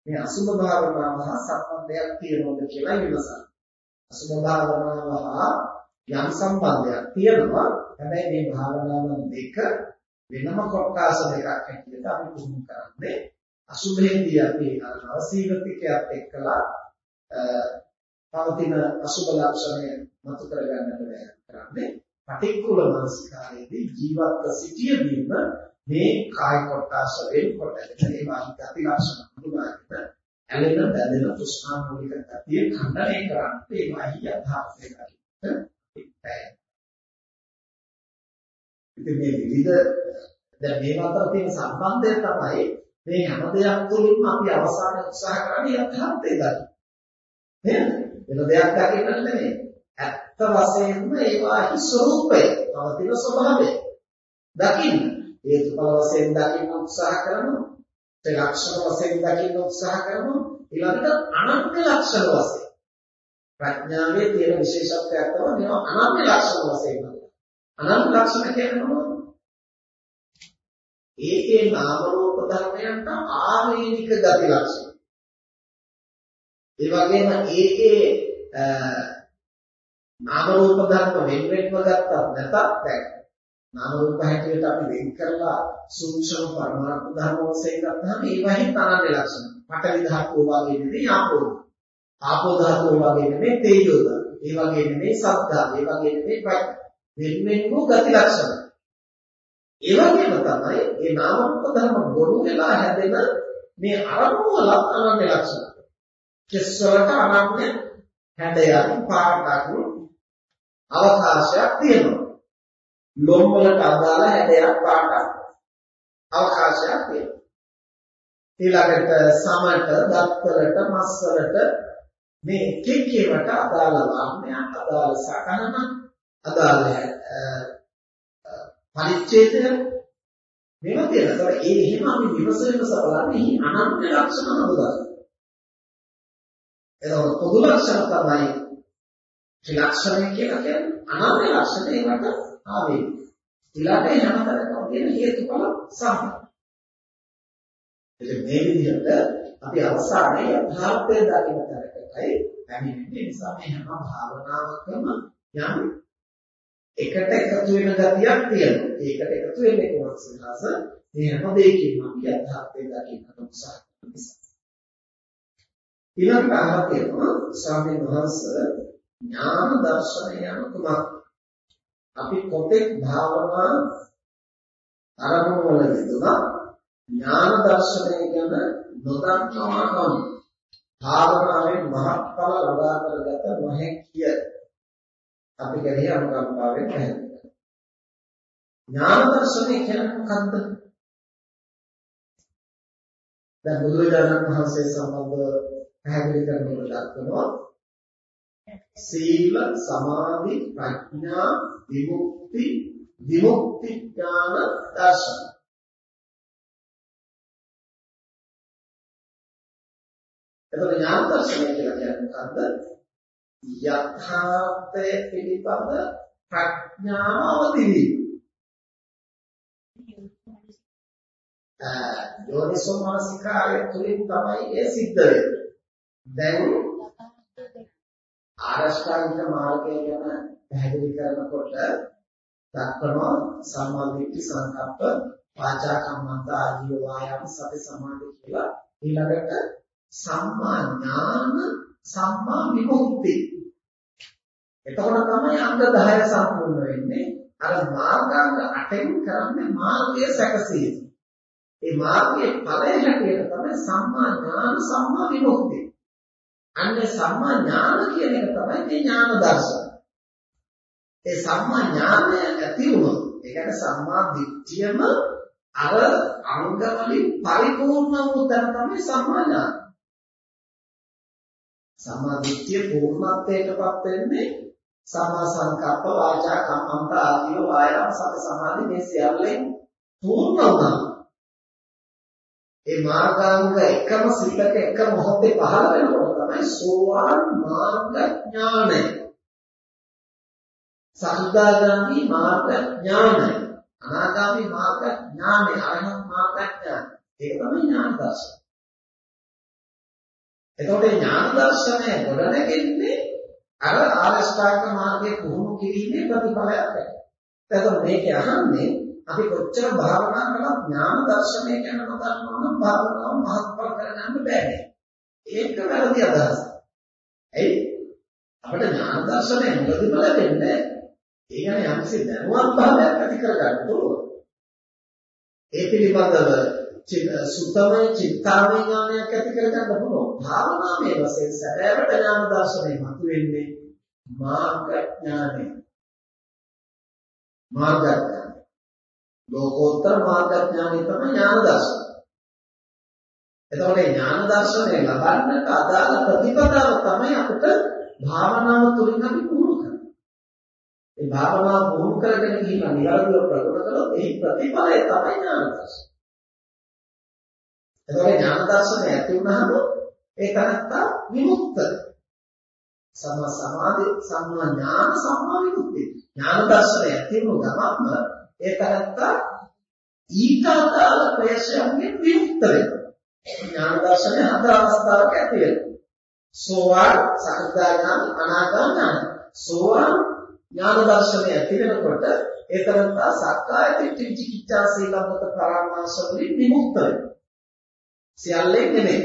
මේ අසුභ භාවනාව හා සම්බන්ධයක් තියෙනවද කියලා විමසන්න. අසුභ භාවනාව හා යම් සම්බන්ධයක් තියෙනවා. හැබැයි මේ භාවනාවන් දෙක වෙනම කොටස් දෙකක් හැටියට අපි පුහුණු කරන්නේ අසුභේදී අපි නවසීගතිකයක් එක්කලා පවතින අසුභ ලක්ෂණය මතු කරගන්නට බැහැ කරන්නේ පටික්කුල මනස්කාරයේදී ජීවත්ව සිටියදීම මේ කාය කොටස වෙනකොට ඒ වාහි ගති ලක්ෂණ හඳුනාගෙන ඇලෙන බැඳෙන තෘෂ්ණාමූලික ගතිය ඛණ්ඩනය කරන්නේ ඒ වාහි යථාර්ථය ගන්න. ඉතින් මේ විවිධ දැන් මේ අතර තියෙන සම්බන්ධය තමයි මේ හැම දෙයක් තුළින්ම අපි අවසාන උත්සාහ කරන්නේ යථාර්ථය දකින්න. නේද? වෙන දෙයක් දකින්න නෙමෙයි. ඇත්ත වශයෙන්ම ඒවාහි ස්වરૂපය, පවතින ස්වභාවය දකින්න. හේතුඵල වශයෙන් දකින්න උත්සාහ කරනවා. ඒ ලක්ෂණ වශයෙන් දකින්න උත්සාහ කරනවා. ඊළඟට අනන්‍ය ලක්ෂණ වශයෙන්. ප්‍රඥාවේ තියෙන විශේෂත්වයක් තමයි මේවා අනන්‍ය ලක්ෂණ වශයෙන්. අනන්‍ය ලක්ෂණ කියන්නේ මොනවද? ඒකේ නාම රූප ධර්මයන්ට ආවේනික ගති ලක්ෂණ. ඒ වගේම ඒකේ නාම රූප ධර්ම වෙන වෙනම ගත්තත් නැතත් දැන් නාම රූප හැටියට අපි වෙන් කරලා සූක්ෂම පරමාර්ථ ධර්ම වශයෙන් ගත්තාම ඒවහි තරන්නේ ලක්ෂණ. පඨවි ධාතුව වගේ නෙමෙයි ආපෝ. ආපෝ ධාතුව වගේ නෙමෙයි තේජෝ ධාතුව. ඒ වගේ නෙමෙයි සත්තා. ඒ වගේ නෙමෙයි ප්‍රඥා. වෙන වෙනම ගති ලක්ෂණ. ඒ වගේම තමයි මේ නාම රූප ධර්ම ගොනු වෙලා හැදෙන මේ අරමුණු වල අනන්‍ය ලක්ෂණ. කෙස් වලට අනන්‍ය හැඩයක් පාටක් අවකාශයක් තියෙනවා. ලොම් වලට අදාළ හැඩයක් පාටක් අවකාශයක් තියෙනවා. ඊළඟට සමට, දත්වලට, මස්වලට මේ එක් එකට අදාළ වර්ණයක්, අදාළ සකනන, අදාළ පරිච්ඡේදය මේවා තියෙනවා. ඒ එහෙම අපි විමසෙන්න සබලන්නේ අනන්‍ය ලක්ෂණ හඳුනගන්න. එතකොට පොදු ලක්ෂණ තමයි ත්‍රිලක්ෂණය කියලා කියන්නේ අනන්‍ය ලක්ෂණ ඒකට ආවේ. ඊළඟට හැමතැනකම තියෙන හේතුඵල සම්බන්ධ. ඉතින් මේ විදිහට අපි අවසානයේ යථාර්ථය දකින්න තරකටයි පැමිණෙන්නේ. නිසා මේ හැම භාවනාවකම යම් එකට එකතු වෙන ගතියක් තියෙනවා. ඒකට එකතු වෙන්නේ කොහොමද සිනාස? මේ හැම දෙයකින්ම අපි යථාර්ථය දකින්නට උත්සාහ කරන නිසා. ඊළඟට අහලා තියෙනවා ස්වාමීන් වහන්සේ ඥාන දර්ශනය යන කුමක්? අපි කොතෙක් භාවනා අරමුණු වල යෙදුණා ඥාන දර්ශනය ගැන නොදන්නවා නම් භාවනාවේ මහත්ඵල ලබා කරගත නොහැකිය. අපි කියන්නේ අනුකම්පාවෙන් පැහැදිලි ඥාන දර්ශනය කියන්නේ මොකක්ද? දැන් බුදුරජාණන් වහන්සේ සම්බන්ධව පැහැදිලි කරනකොට දක්වනවා සීල සමාධි ප්‍රඥා විමුක්ති විමුක්ති ඥාන දර්ශන එතකොට ඥාන දර්ශනය කියලා කියන්නේ මොකද්ද? යථාර්ථය පිළිබඳ ප්‍රඥාව අවදිවීම. යෝනිසෝ මානසිකාරය තුළින් තමයි ඒ සිද්ධ වෙන්නේ. දැන් ආරෂ්ඨාංගික මාර්ගය ගැන පැහැදිලි කරනකොට දක්වනවා සම්මාදිට්ඨි සංකප්ප වාචා කම්මන්ත ආදී වායාම සති සමාධි කියලා ඊළඟට සම්මා ඥාන සම්මා විමුක්ති. එතකොට තමයි අංග 10 සම්පූර්ණ වෙන්නේ. අර මාර්ගාංග 8න් කරන්නේ මාර්ගය සැකසීම. ඒ මාර්ගයේ ඵලය හැටියට තමයි සම්මා ඥාන සම්මා විමුක්ති. අන්නේ සම්මා ඥාන කියන එක තමයි මේ ඥාන දර්ශන. ඒ සම්මා ඥානය ඇති වුණොත් ඒ කියන්නේ සම්මා දිට්ඨියම අර අංග වලින් පරිපූර්ණ වූ තැන තමයි සම්මා ඥාන. සම්මා දිට්ඨිය පූර්ණත්වයටපත් වෙන්නේ සම්මා සංකප්ප වාචා කම්මන්ත ආදී වායාම සති සමාධි මේ සියල්ලෙන් පූර්ණ වුණා. ඒ මාර්ගාංග එකම සිල්ලක එක මොහොතේ පහළ වෙනකොට තමයි සෝවාන් මාර්ග ඥානය. සකදාගාමි මාර්ග ඥානය. අනාගාමි මාර්ග ඥානය. අරහත් මාර්ග ඥානය. ඒක තමයි ඥාන දර්ශනය. එතකොට ඥාන දර්ශනය ගොඩනගෙන්නේ අර ආරෂ්ඨාංග මාර්ගයේ පුහුණු කිරීමේ ප්‍රතිඵලයක්. එතකොට මේක අහන්නේ අපි කොච්චර භාවනා කළත් ඥාන දර්ශනය ගැන නොදන්නවා නම් භාවනාව මහත්ඵල කරගන්න බෑ. ඒක වැරදි අදහසක්. ඇයි? අපිට ඥාන දර්ශනය මුලදීම ලැබෙන්නේ ඒ කියන්නේ යම්කිසි දැනුවත් භාවයක් ඇති කරගන්න පුළුවන්. ඒ පිළිබඳව සුතමය චිත්තාමය ඥානයක් ඇති කරගන්න පුළුවන්. භාවනාවේ වශයෙන් සැබෑවට ඥාන දර්ශනය මතුවෙන්නේ මාර්ග ඥානය. මාර්ග ඥානය. ලෝකෝත්තර මාර්ග ඥානය තමයි ඥාන දර්ශනය. එතකොට ඥාන දර්ශනය ලබන්නට අදාළ ප්‍රතිපදාව තමයි අපිට භාවනාව තුළින් අපි පුහුණු කරන්නේ. ඒ භාවනාව පුහුණු කරගෙන ගිහින් නිරන්තරව ප්‍රගුණ කළොත් එහි ප්‍රතිඵලය තමයි ඥාන දර්ශනය. එතකොට ඥාන දර්ශනය ඇති වුණාම ඒ තනත්තා විමුක්ත. සම්මා සමාධි සම්මා ඥාන සම්මා විමුක්ති. ඥාන දර්ශනය ඇති වුණු ගමන්ම ඒ තනත්තා ඊට අදාළ ප්‍රයත්නයෙන් විමුක්ත වෙනවා. ඥාන දර්ශනය හතර අවස්ථාවක ඇති වෙනවා. සෝවාන්, සකදාගාම, අනාගාම, සෝවාන් ඥාන දර්ශනය ඇති වෙනකොට ඒ තරම්තා සක්කාය දිට්ඨි විචිකිච්ඡා සීලබ්බත පරාමාස වලින් විමුක්ත වෙනවා. සියල්ලෙන් නෙමෙයි.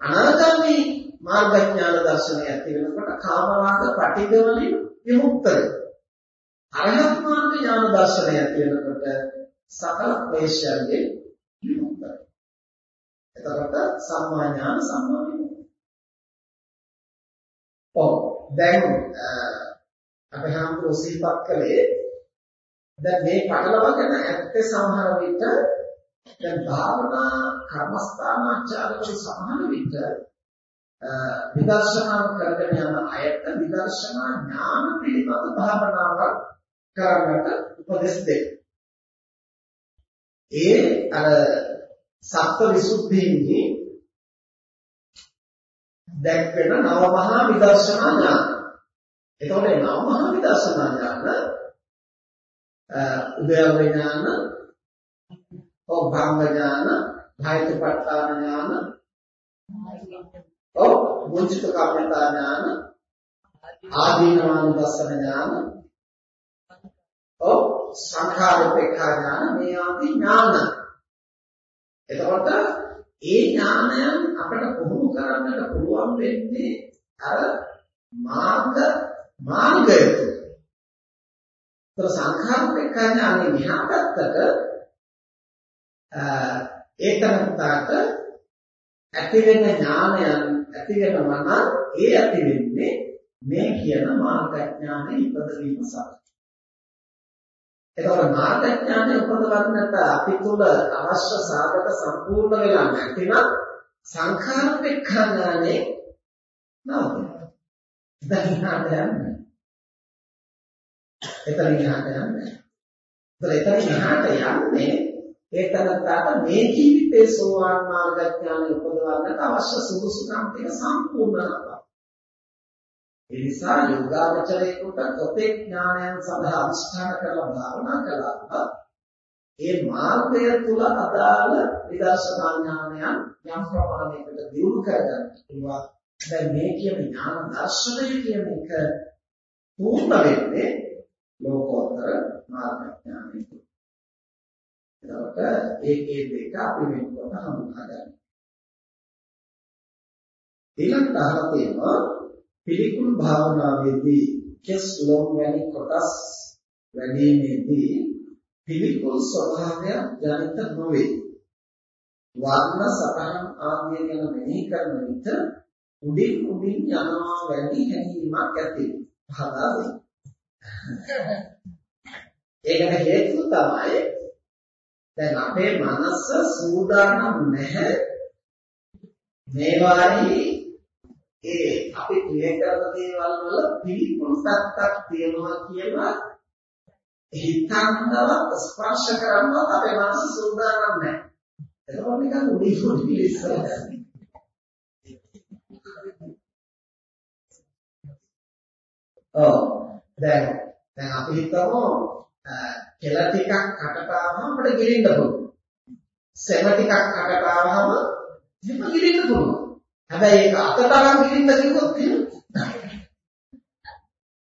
අනාගාමී මාර්ග ඥාන දර්ශනය ඇති වෙනකොට කාමරාග පටිඝ වලින් විමුක්ත වෙනවා. අරහත් මාර්ග ඥාන දර්ශනය ඇති වෙනකොට සකල ක්ලේශයන්ගෙන් විමුක්ත වෙනවා. එතකොට සම්මා ඥාන සම්මා විමුක්තිය. දැන් අපි හම්බු සිල්පත් කළේ දැන් මේ පටලවගෙන ඇත්තේ සමහර විට දැන් භාවනා කර්මස්ථානාචාරවල සමහර විට විදර්ශනා කරගෙන යන අයට විදර්ශනා ඥාන පිළිබඳ භාවනාවක් කරන්නට උපදෙස් දෙන්න. ඒ අර සත්ව විසුද්ධියේ දැක්වෙන නව මහා විදර්ශනා ඥාන. එතකොට නව මහා විදර්ශනා ඥාන උදේව ඥාන, ඔබ්බංග ඥාන, භායිතපට්ඨාන ඥාන, ඔව් මුචිත කම්මතා ඥාන, ආදීනවානුදස්සන ඥාන, ඔව් සංඛාරෝපේක්ඛා ඥාන මේ ආදී ඥාන. එතකොට ඒ ඥානයන් අපිට පුහුණු කරන්නට පුළුවන් වෙන්නේ අර මාර්ග මාර්ගය තුළ. ඒතර සංඛාරෝපේක්ඛා ඥානෙ මෙහා පැත්තට ඒකනකට ඇති වෙන ඥානයන් ඇති වෙනවා නම් ඒ ඇති වෙන්නේ මේ කියන මාර්ග ඥානෙ ඉපදවීම සඳහා. එතකොට මාර්ගඥානය උපදවන්නට අපි තුල අවශ්‍ය සාධක සම්පූර්ණ වෙලා නැතිනම් සංඛාරපේක්ෂාඥානේ නවතිනවා. දැන් යන්නේ. එතන යන්නේ. එතන යන්නේ ඒතරත්තාට මේ ජීවිතයේ සෝවාන් මාර්ගඥානය උපදවන්නට අවශ්‍ය සුදුසුකම් ටික සම්පූර්ණ කරනවා. ඒ නිසා යෝගාවචරයේකට කොතෙක් ඥානයන් සඳහා අනිෂ්ඨාන කරලා භාවනා කළා ඒ මාර්ගය තුල අදාළ විදර්ශනා ඥානයන් යම් ප්‍රමාණයකට දියුණු කරගන්න පුළුවන්. දැන් මේ කියන ඥාන දර්ශනය කියන එක පූර්ණ වෙන්නේ ලෝකෝත්තර මාර්ග ඥානය. එතකොට ඒකේ දෙක අපි වෙනකොට හඳුනා ගන්න. ඊළඟට අහලා තියෙනවා පිළිකුල් භාවනාවේදී කෙස් ලොම් වැනි කොටස් වැඩිමේදී පිළිකුල් ස්වභාවය ජනිත නොවේ. වර්ණ සතහන් ආදිය ගැන මෙනෙහි කරන විට උඩින් උඩින් යනවා වැඩි හැඟීමක් ඇති පහදා දෙයි. ඒකට හේතුව තමයි දැන් අපේ මනස සූදානම් නැහැ මේවායි ඒ අපි ක්‍රිය කරන දේවල් වල පිළිකුල් පැත්තක් තියෙනවා කියලා හිතන්නවත් ස්පර්ශ කරන්නවත් අපේ මනස සූදානම් නැහැ. එතකොට නිකන් උඩින් උඩින් ඉස්සරහට ඔව් දැන් දැන් අපි හිතමු කෙල ටිකක් කටට ආවම අපිට ගිලින්න පුළුවන්. සෙම ටිකක් කටට ආවම එහෙම ගිලින්න පුළුවන්. හැබැයි ඒක අතට අරන් ගිහින් කිව්වොත් එහෙම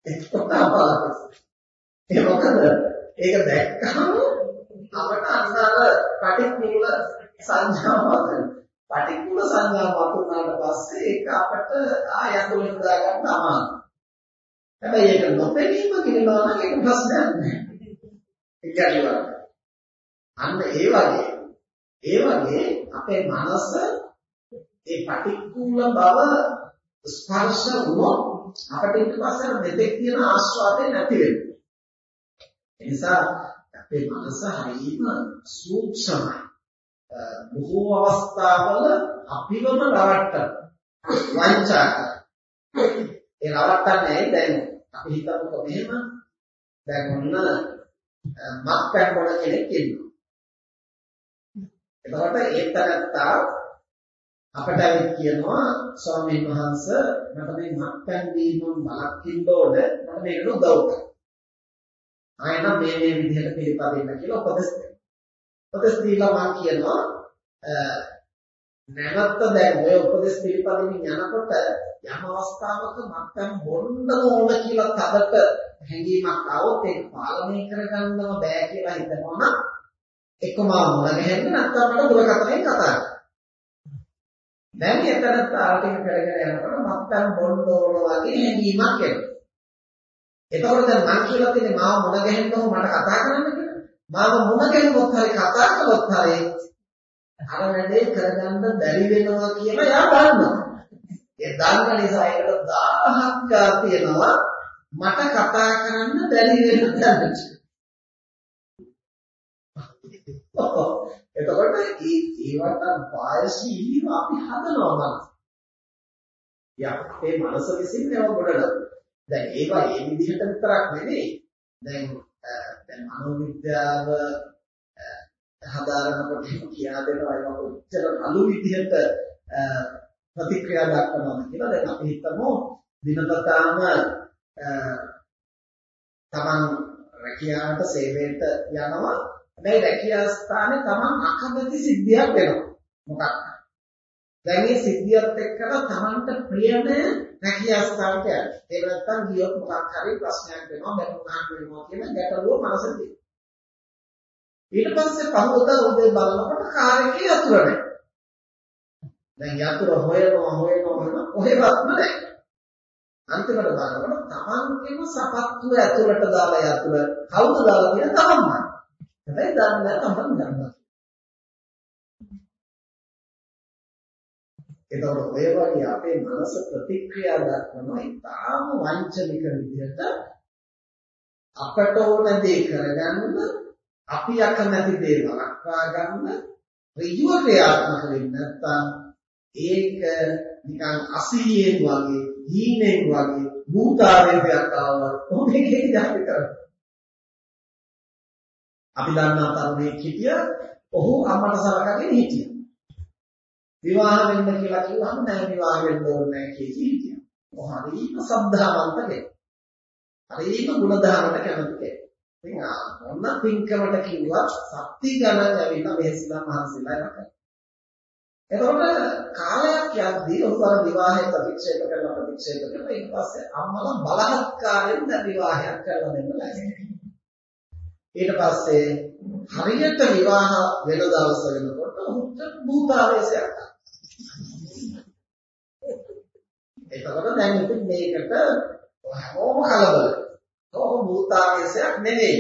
එක්කම අපහසුයි. ඒ මොකද ඒක දැක්කම අපට අන්තර පටික්කුල සංඥාවක් පටික්කුල සංඥාවක් වුණාට පස්සේ ඒක අපට ආය අතුලින් දාගන්න අමාරුයි. හැබැයි ඒක නොපෙනීම කියනවා නම් ඒක ප්‍රශ්නයක් නෑ. ඒක ඇලිවා. අන්න ඒ වගේ ඒ වගේ අපේ මනස ඒ පටික්කුල බව ස්පර්ශ වුණොත් අපිට ඊට පස්සේ මෙතෙක් තියෙන ආස්වාදේ නැති වෙනවා. ඒ නිසා අපේ මනස හරිම සූක්ෂමයි. බොහෝ අවස්ථාවල අපිවම රවට්ටන වංචා ඒ රවට්ටන්නේ දැන් අපි හිතමුකෝ මෙහෙම දැන් ඔන්න මත්පැන් බොන කෙනෙක් ඉන්නවා. එතකොට ඒ තරත්තා අපට ඇවිත් කියනවා ස්වාමීන් වහන්සේ මට මේ මත්පැන් දීමෙන් බලක්ින්න ඕන මට මේකට උදව් කරන්න. ආයෙත් මේ මේ විදිහට පිළිපදින්න කියලා උපදෙස් දෙනවා. උපදෙස් දීලා මම කියනවා නැවත දැන් ඔය උපදෙස් පිළිපදින්න යනකොට යම් අවස්ථාවක මත්පැන් බොන්න ඕන කියලා තදට හැඟීමක් આવොත් ඒක පාලනය කරගන්නව බෑ කියලා හිතනවා නම් එක්කම මොන ගැහෙන්න නැත්නම් මට දුරකථනයෙන් කතා කරන්න. දැන් එතනත් ආටික කරගෙන යනකොට මත්තන් බොන්න ඕන වගේ හැඟීමක් එනවා. එතකොට දැන් මං කියලා තියෙන්නේ මාව මුණ ගැහෙන්නව මට කතා කරන්න කියලා. මාව මුණ ගැහුවොත් හරි කතා කළොත් හරි අර වැඩේ කරගන්න බැරි වෙනවා කියලා යා බලනවා. ඒ දන්න නිසා ඒකට 1000ක් තියෙනවා මට කතා කරන්න බැරි වෙන දැනට. එතකොට ඒ ඒවට වායශීලීව අපි හදනවා මනස. අපේ මනස විසින් ඒව ගොඩනගනවා. දැන් ඒවා ඒ විදිහට විතරක් නෙවෙයි. දැන් දැන් මනෝවිද්‍යාව හදාරනකොට කියා දෙනවා ඒවා කොච්චර අලු විදිහට ප්‍රතික්‍රියා දක්වනවාද කියලා. දැන් අපි හිතමු දිනපතාම තමන් රැකියාවට සේවයට යනවා. හැබැයි රැකියා ස්ථානේ තමන් අකමැති සිද්ධියක් වෙනවා. මොකක්ද? දැන් මේ සිද්ධියත් එක්කලා තමන්ට ප්‍රියම රැකියා ස්ථානට යනවා. ඒක නැත්තම් ගියොත් මොකක් හරි ප්‍රශ්නයක් වෙනවා, බැනුම් වෙනවා කියන ගැටලුව මනසේ ඊට පස්සේ පහවදා උදේ බලනකොට කාර් එකේ යතුරු නැහැ. දැන් යතුරු හොයනවා හොයනවා හොයනවා කොහෙවත් නැහැ. අන්තිමට බලනකොට තමන්ගේම සපත්තුව ඇතුළට දාලා යතුරු කවුද දාලා කියන තමන්මයි. හැබැයි දන්නේ නැහැ තමන් දන්නවා. එතකොට ඔය වගේ අපේ මනස ප්‍රතික්‍රියා දක්වනවා ඉතාම වංචනික විදිහට අපට ඕන දේ කරගන්න අපි අකමැති දේ වළක්වා ගන්න ඍජුව ක්‍රියාත්මක වෙන්නේ නැත්නම් ඒක නිකන් අසීයෙන් වගේ හීනෙන් වගේ භූතාවේදයක් ආවා කොහොමද ඒක දැක්ක කරන්නේ අපි දන්නා තරුණයෙක් හිටිය ඔහු අම්මට සලකගෙන හිටියා විවාහ වෙන්න කියලා කිව්වම නෑ විවාහ වෙන්න ඕනේ නෑ කියලා හිටියා. ඔහු හරිම සද්ධාවන්ත කෙනෙක්. හරිම ගුණධර්මයට කැමති කෙනෙක්. ඉතින් මොන පින්කමට කිව්වා සත්‍ය ගණන් ඇවිල්ලා මෙහෙසිලා මහන්සිලා යනවා. එතකොට කාලයක් යද්දී ඔහු අර විවාහය ප්‍රතික්ෂේප කරලා ප්‍රතික්ෂේප කරලා ඊට පස්සේ අම්මලා බලහත්කාරයෙන් දැන් විවාහයක් කරලා දෙන්න ලැබෙනවා. ඊට පස්සේ හරියට විවාහ වෙන දවස වෙනකොට ඔහුට භූතාවේශයක් එතකොට දැන් ඉතින් මේකට හැමෝම කලබල. ඕක භූතාවේශයක් නෙවෙයි.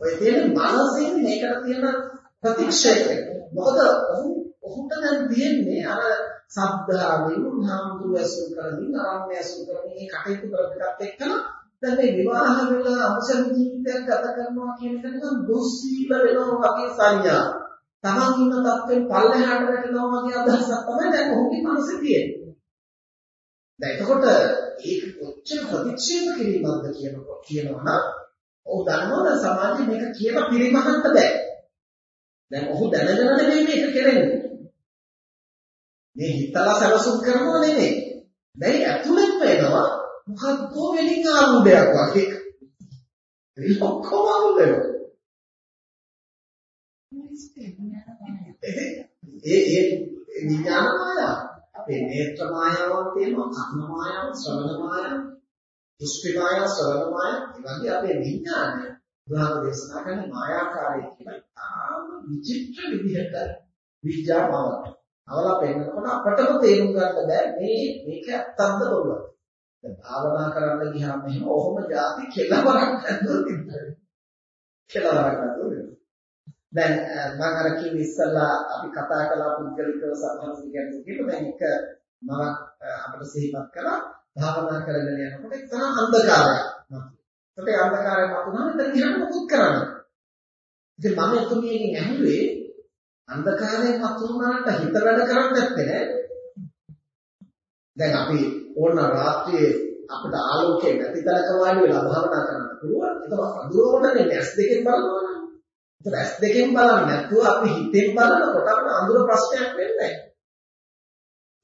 ඔය තියෙන මනසින් මේකට තියෙන ප්‍රතික්ෂේපය. මොකද ඔහු ඔහුට දැන් තියෙන්නේ අර සබ්දාවෙන් නාමතු ඇසුරු කරමින් ආරම්භය ඇසුරු කරමින් මේ කටයුතු කරපිටත් එක්කම දැන් මේ විවාහ වෙලා අමසල ජීවිතයක් ගත කරනවා කියන එක නිකන් දුස්සීල වෙනවා වගේ සංඥා. තමන් ඉන්න තත්ත්වෙන් පල්ලෙහාට වැටෙනවා වගේ අදහසක් තමයි දැන් ඔහුගේ මනසේ තියෙන්නේ. දැන් එතකොට ඒක කොච්චර ප්‍රතික්ෂේප කිරීමක්ද කියනකොට කියනවා නම් ඔහු දන්නවා සමාජයේ මේක කියලා පිළිමහන්න බෑ. දැන් ඔහු දැනගෙන නෙමෙයි මේක කරන්නේ. මේ හිතලා සැලසුම් කරනව නෙමෙයි. දැන් ඇතුළෙන් වෙනවා මොකද්ද වෙලින් ආරුඩයක් වගේ. ඒ ඔක්කොම ආරුඩයක්. ඒ ඒ විඥාන මායාව අපේ නේත්‍ර මායාවක් තියෙනවා කර්ම මායාව ශ්‍රවණ මායාව දෘෂ්ටි මායාව ශ්‍රවණ මායාව ඒ වගේ අපේ විඥානය බුදුහාම දේශනා කරන මායාකාරී කියලා ආම විචිත්‍ර විදිහට විඥානවල අවලා පෙන්නකොට අපටම තේරුම් ගන්න බෑ. මේ මේක ඇත්තක්ද බොරුවක්ද? දැන් භාවනා කරන්න ගියාම එහෙම ඔහොම જાති කෙලවරක් නැතුව ඉන්නේ කෙලවරක් නැතුව දැන් මම අර කිව්ව ඉස්සල්ලා අපි කතා කළා පුද්ගලිකව සම්බන්ධ කියන්නේ කියලා දැන් එක මම අපිට සිහිපත් කළා භාවනා කරගෙන යනකොට එක්තරා අන්ධකාරයක් මතුවේ. ඒකට අන්ධකාරයක් මතුනම එතන ගියාම මොකද කරන්නේ? ඉතින් මම එතුමියකින් ඇහුවේ අන්ධකාරයෙන් මතුනාට හිත වැඩ කරන්නේ නැත්තේ දැන් අපි ඕන රාත්‍රියේ අපිට ආලෝකය නැති තැනක වාඩි වෙලා භාවනා කරන්න පුළුවන්. ඒක අඳුරවටනේ ඇස් දෙකෙන් බලනවා. ඒත් ඇස් දෙකෙන් බලන්නේ නැතුව අපි හිතෙන් බලනකොට අපිට අඳුර ප්‍රශ්නයක් වෙන්නේ නැහැ.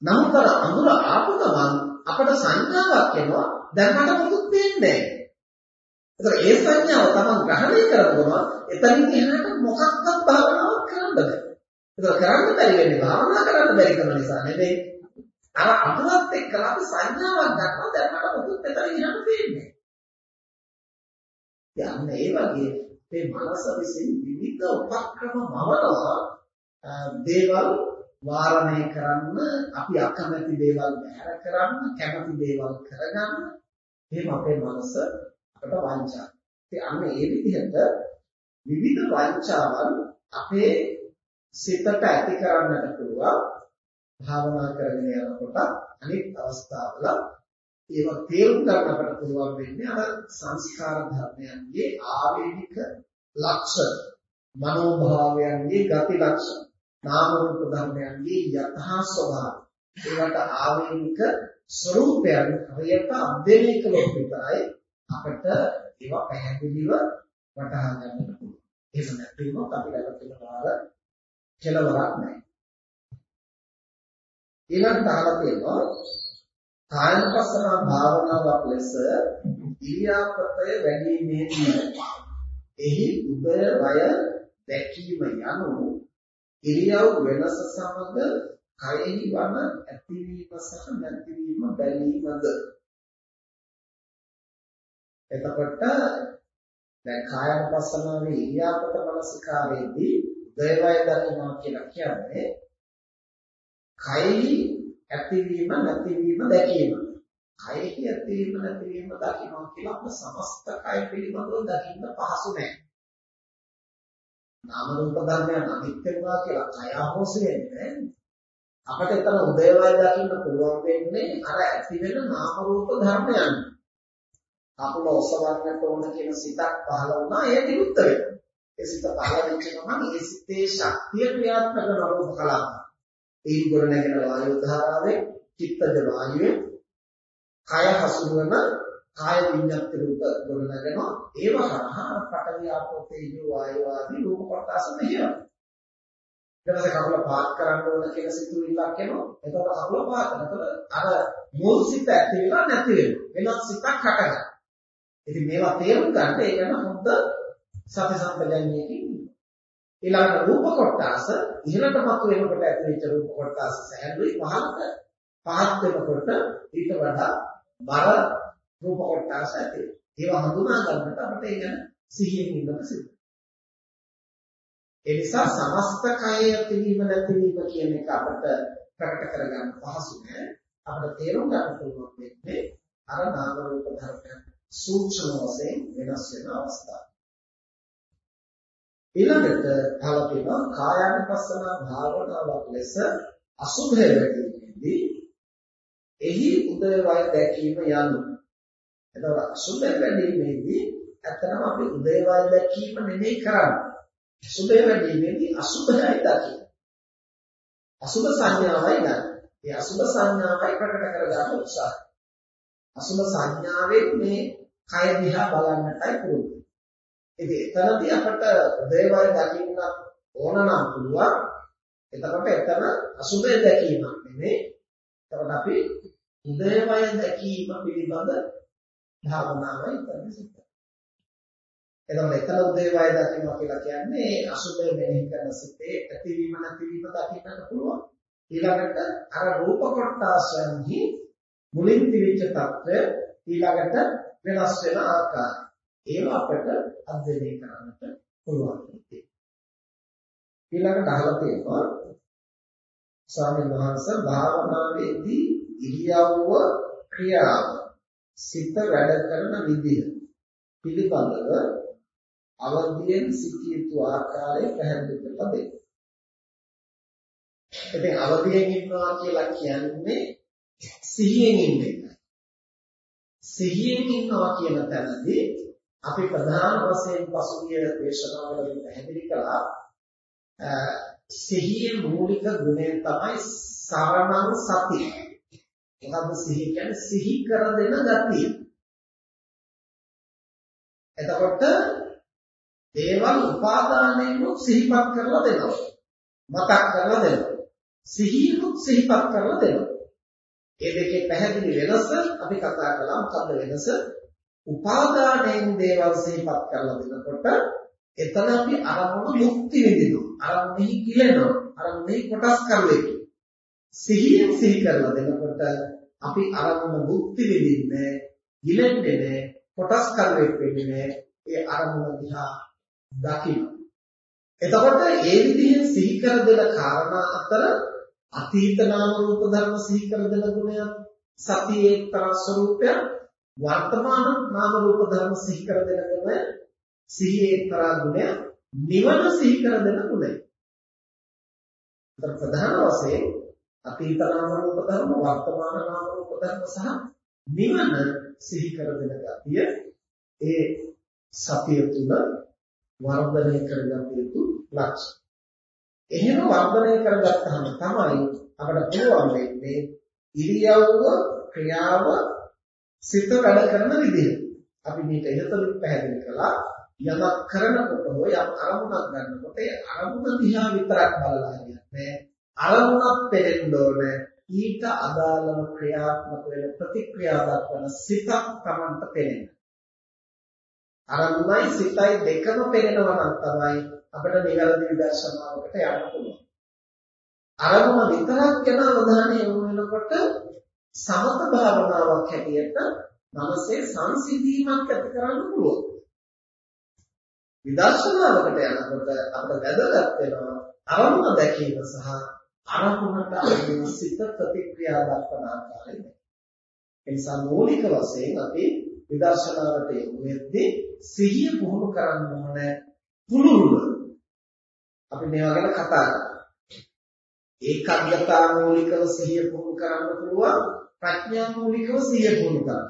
නමුත් අර අඳුර ආපු ගමන් අපට සංඥාවක් එනවා දැන් මට මොකුත් පේන්නේ නැහැ. ඒ සංඥාව තමයි ග්‍රහණය කරගොනවා එතනින් එහාට මොකක්වත් භාවනාවක් කරන්න බෑ. ඒක කරන්න බැරි වෙන්නේ භාවනා කරන්න බැරි කම නිසා නෙවෙයි. අර අඳුරත් එක්කලා අපි සංඥාවක් ගන්නවා දැන් මට මොකුත් එතනින් එහාට පේන්නේ නැහැ. යන්නේ ඒ වගේ මේ මනස විසින් විවිධ උපක්‍රම මවනවා දේවල් වාරණය කරන්න අපි අකමැති දේවල් බැහැර කරන්න කැමති දේවල් කරගන්න එහෙම අපේ මනස අපට වංචා. ඉතින් අන්න ඒ විදිහට විවිධ වංචාවන් අපේ සිතට ඇති කරන්නට පුළුවන්. භාවනා කරගෙන යනකොට අනිත් අවස්ථාවල ඒවා තේරුම් ගන්න අපට පුළුවන් වෙන්නේ අර සංස්කාර ධර්මයන්ගේ ආවේනික ලක්ෂණ මනෝභාවයන්ගේ ගති ලක්ෂණ නාම රූප ධර්මයන්ගේ යථා ස්වභාවය ඒවට ආවේනික ස්වરૂපයන් හරියට අධ්‍යයනය කළොත් විතරයි අපිට ඒවා පැහැදිලිව වටහා ගන්න පුළුවන්. එහෙම නැත්නම් අපිට ලැබෙන කෙලවරක් නැහැ. ඊළඟට අහලා තියෙනවා කායනපසන භාවනාවක් ලෙස ඉරියාපතය වැඩිීමේදී එහි උදය වය දැකීම යනු ඉරියව් වෙනස සමග කයෙහි වන ඇතිවීම සහ නැතිවීම බැලීමද? එතකොට දැන් කායනපසනාවේ ඉරියාපත මනසිකාරයේදී උදය වය දකිනවා කියලා කියන්නේ කයෙහි ඇතිවීම නැතිවීම දැකීම. කයෙහි ඇතිවීම නැතිවීම දකිනවා කියලා අප සමස්ත කය පිළිබඳව දකින්න පහසු නෑ. නාම රූප ධර්මයන් අනිත්‍ය වුණා කියලා කය ආහෝස වෙන්නේ අපිට එතන උදේවය දකින්න පුළුවන් වෙන්නේ අර ඇති වෙන නාම රූප ධර්මයන්. අපල ඔසවන්නට ඕන කියන සිතක් පහළ වුණා ඒ නිරුද්ධ වෙනවා. ඒ සිත පහළ වෙච්ච ගමන් ඒ සිතේ ශක්තිය ක්‍රියාත්මක කරන රූප කලාප. ඒ ගොඩ නැගෙන වායු ධාරාවේ චිත්තජ වායුවේ කය හසුරුවන කාය විඤ්ඤාති රූප ගොඩ නැගෙනවා. ඒව හරහා පඨවි ආපෝ තේජෝ වායු ආදී රූප කොටස මෙහෙයනවා ඊට පස්සේ කකුල පාත් කරන්න ඕන කියන සිතුවිල්ලක් එනවා. එතකොට කකුල පාත් කරනකොට අර මූල සිත ඇති වෙනවා නැති වෙනවා. වෙනත් සිතක් හටගන්නවා. ඉතින් මේවා තේරුම් ගන්න ඒ ගැන හොඳ සති සම්පජන්‍යයකින් ඊළඟ රූප කොටස ඉහළට මතු වෙනකොට ඇතිවෙච්ච රූප කොටස සැහැල්ලුයි. පහළට පහත් වෙනකොට ඊට වඩා බර රූප කොටස ඇති ඒවා හඳුනා ගන්නට අපිට ඒ ගැන සිහියෙන් ඉන්නට සිද්ධ ඒ නිසා සමස්ත කය ඇතිවීම නැතිවීම කියන එක අපිට ප්‍රකට කරගන්න පහසු නෑ. අපිට තේරුම් ගන්න පුළුවන් වෙන්නේ අර නාම රූප ධර්මයන් සූක්ෂම වශයෙන් වෙනස් වෙන අවස්ථාව ඊළඟට තව කායානුපස්සන භාවනාවක් ලෙස අසුභය වැඩිීමේදී එහි උදය වය දැකීම යනු එතකොට අසුභය වැඩිීමේදී ඇත්තටම අපි උදය වය දැකීම නෙමෙයි කරන්නේ අසුභය වැඩිීමේදී අසුභයයි දකින්න අසුභ සංඥාවයි ගන්න. ඒ අසුභ සංඥාවයි ප්‍රකට කරගන්න උත්සාහය. අසුභ සංඥාවෙන් මේ කය දිහා බලන්නටයි පුරුදු. ඉතින් එතනදී අපට උදේවය දකින්න ඕන නම් පුළුවන්. එතකොට එතන අසුබය දැකීමක් නෙමෙයි. එතකොට අපි උදේවය දැකීම පිළිබඳ භාවනාවයි කරන්නේ සිද්ධ. එතකොට එතන උදේවය දකින්න කියලා කියන්නේ අසුබය මෙනෙහි කරන සිතේ ඇතිවීම නැතිවීම දකින්නට පුළුවන්. ඊළඟට අර රූප කොටාසයන්හි මුලින් තිබිච්ච తත්වය ඊළඟට වෙනස් වෙන ආකාරය ඒව අපිට අධ්‍යයනය කරන්නට පුළුවන්. ඊළඟට අහලා තියෙනවා ස්වාමීන් වහන්සේ භාවනාවේදී ඉරියව්ව ක්‍රියාව සිත වැඩ කරන විදිහ පිළිබඳව අවධියෙන් සිටිය යුතු ආකාරය පැහැදිලි කරලා දෙන්න. ඉතින් අවධියෙන් ඉන්නවා කියලා කියන්නේ සිහියෙන් ඉන්න එක. සිහියෙන් ඉන්නවා කියන තැනදී අපි ප්‍රධාන වශයෙන් පසුගිය දේශනාවලදී පැහැදිලි කළා සිහියේ මූලික ගුණය තමයි සරණං සති. මොකද්ද සිහිය කියන්නේ සිහි කර දෙන ගතිය. එතකොට දේවල් උපාදානයෙන් සිහිපත් කරලා දෙනවා. මතක් කරලා දෙනවා. සිහියුත් සිහිපත් කරලා දෙනවා. මේ දෙකේ පැහැදිලි වෙනස අපි කතා කළා. මොකද්ද වෙනස? උපාදානයෙන් දේවල් සිහිපත් කරලා දෙනකොට එතන අපි අරමුණු මුක්ති විඳිනවා. අරමුණෙහි කිලෙනවා. අරමුණෙහි කොටස් කරවෙයි. සිහියෙන් සිහි කරලා දෙනකොට අපි අරමුණ මුක්ති විඳින්නේ, ගිලෙන්නේ නැහැ, කොටස් කරවෙක් වෙන්නේ නැහැ. ඒ අරමුණ දිහා දකින්න. එතකොට ඒ විදිහෙන් සිහි කර දෙන කාරණා අතර අතීත නාම රූප ධර්ම සිහි කර දෙන ගුණයක් සතියේ එක්තරා ස්වરૂපයක් වර්තමාන නාම රූප ධර්ම සිහි කර දෙන ගුණය සිහියේ එක්තරා ගුණය නිවන සිහි කර දෙන ගුණය. ප්‍රධාන වශයෙන් අතීත නාම රූප ධර්ම වර්තමාන නාම රූප ධර්ම සහ නිවන සිහි කර දෙන ගතිය ඒ සතිය තුල වර්ධනය කරගත යුතු ලක්ෂණ. එහෙම වර්ධනය කරගත්තාම තමයි අපිට පුළුවන් වෙන්නේ ඉරියව්ව ක්‍රියාව සිත වැඩ කරන විදිහ. අපි මේක ඉහතලින් පැහැදිලි කළා යමක් කරනකොට හෝ යම් අරමුණක් ගන්නකොට ඒ අරමුණ දිහා විතරක් බලලා හරියන්නේ අරමුණක් පෙරෙන්න ඕනේ ඊට අදාළව ක්‍රියාත්මක වෙන ප්‍රතික්‍රියා දක්වන සිතක් Tamanට පෙනෙන. අරමුණයි සිතයි දෙකම පෙනෙනවා නම් තමයි අපිට නිවැරදි විදර්ශනාවකට යන්න පුළුවන්. අරමුණ විතරක් ගැන අවධානය යොමු වෙනකොට සමත භාවනාවක් හැටියට මනසේ සංසිඳීමක් ඇති කරන්න පුළුවන්. විදර්ශනාවකට යනකොට අපිට වැදගත් වෙනවා අරමුණ දැකීම සහ අරමුණට අනුව සිත ප්‍රතික්‍රියා දක්වන ආකාරය. ඒ නිසා මූලික වශයෙන් අපි විදර්ශනාවට යොමු වෙද්දී සිහිය පුහුණු කරන්න ඕනේ පුළුල්. අපි මේවා ගැන කතා කරා. ඒකාග්‍රතා මූලිකව සිහිය පුහුණු කරන්න පුළුවන් ප්‍රඥා මූලිකව සිහිය පුහුණු කරන්න.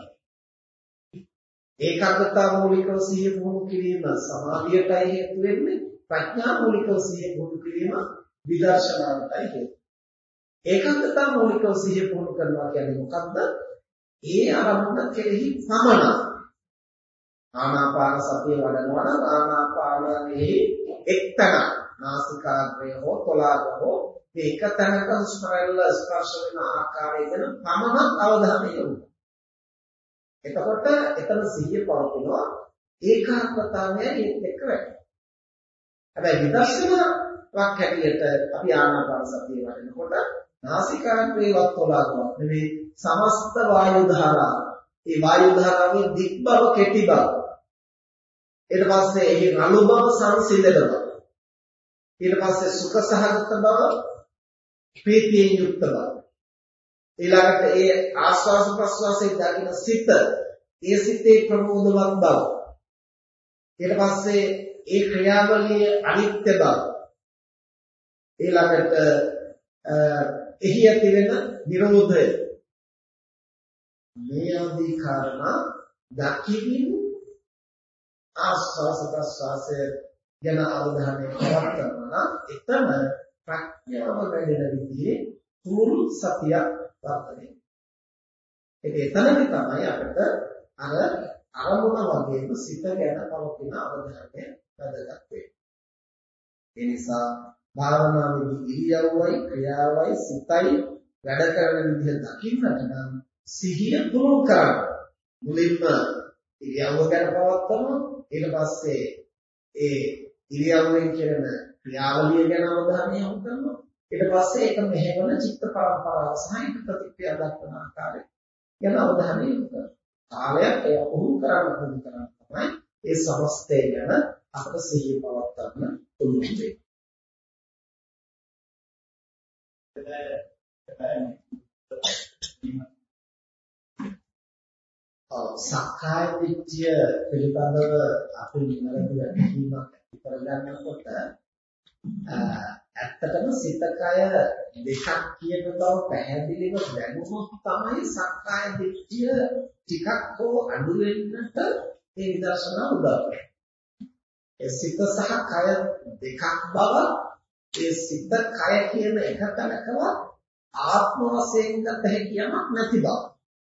ඒකාග්‍රතා මූලිකව සිහිය පුහුණු කිරීම සමාධියටයි හේතු වෙන්නේ ප්‍රඥා මූලිකව සිහිය පුහුණු කිරීම විදර්ශනාවටයි හේතු. ඒකාග්‍රතා මූලිකව සිහිය පුහුණු කරනවා කියන්නේ මොකක්ද? ඒ අරමුණ කෙරෙහි පමණක් ආනාපාන සතිය වඩනවා නම් ආනාපානයේ එක්තන නාසිකාග්‍රය හෝ තොලාග හෝ මේ එක තැනක හුස්ම රැල්ල ස්පර්ශ වෙන ආකාරය ගැන පමණක් අවධානය යොමු එතකොට එතන සිහිය පවතිනවා ඒකාග්‍රතාවය ඒත් එක්ක වැඩි. හැබැයි විදර්ශනාවක් හැටියට අපි ආනාපාන සතිය වඩනකොට නාසිකාග්‍රේවත් තොලාගවත් නෙමෙයි සමස්ත වායු ධාරාව. ඒ වායු ධාරාවේ දික් බව කෙටි බව. ඊට පස්සේ එහි රළු බව සංසිඳන බව. ඊට පස්සේ සුඛ සහගත බව ප්‍රීතියෙන් යුක්ත බව. ඊළඟට ඒ ආස්වාස ප්‍රස්වාසයේ දකින සිත ඒ සිතේ ප්‍රමෝදවත් බව. ඊට පස්සේ ඒ ක්‍රියාවලියේ අනිත්‍ය බව. ඊළඟට එහි ඇති වෙන නිරෝධය මේ ආදී කාරණා දකිමින් ආස්වාස ප්‍රස්වාසය ගැන අවධානය පවත්වනවා එතන ප්‍රඥාව වැඩෙන විදිහේ තුරු සතියක් වර්ධනය. ඒක එතනදි තමයි අපිට අර අරමුණ වගේම සිත ගැන පවතින අවධානය වැදගත් වෙන්නේ. ඒ නිසා භාවනාවේදී ඉරියව්වයි ක්‍රියාවයි සිතයි වැඩ කරන විදිහ දකින්නට නම් සිහිය පුරුදු කරන්න. මුලින්ම ඉරියව්ව ගැන පවත්වනවා ඊට පස්සේ ඒ ඉරියව්වෙන් කරන ක්‍රියාවලිය ගැන අවධානය යොමු කරනවා ඊට පස්සේ ඒක මෙහෙවන චිත්ත පරම්පරාව සහ ඒක ප්‍රතික්‍රියා දක්වන ආකාරය ගැන අවධානය යොමු කරනවා. කාලයක් ඒ වුරු කරන්න පුරුදු කරන්න තමයි ඒ සමස්තය ගැන අපට සිහිය පවත්වන්න පුළුවන් වෙන්නේ. සක්කාය දිට්ඨිය පිළිබඳව අපි නිවැරදි වැටහීමක් ඇති කරගන්නකොට ඇත්තටම සිත කය දෙකක් කියන බව පැහැදිලිව දැනුනොත් තමයි සක්කාය දිට්ඨිය ටිකක් හෝ අඩු වෙන්නට ඒ විදර්ශනා උදව් වෙන්නේ. ඒ සිත සහ කය දෙකක් බව ඒ සිත කය කියන එක තැනකවත් ආත්ම වශයෙන් ගත හැකි යමක් නැති බව.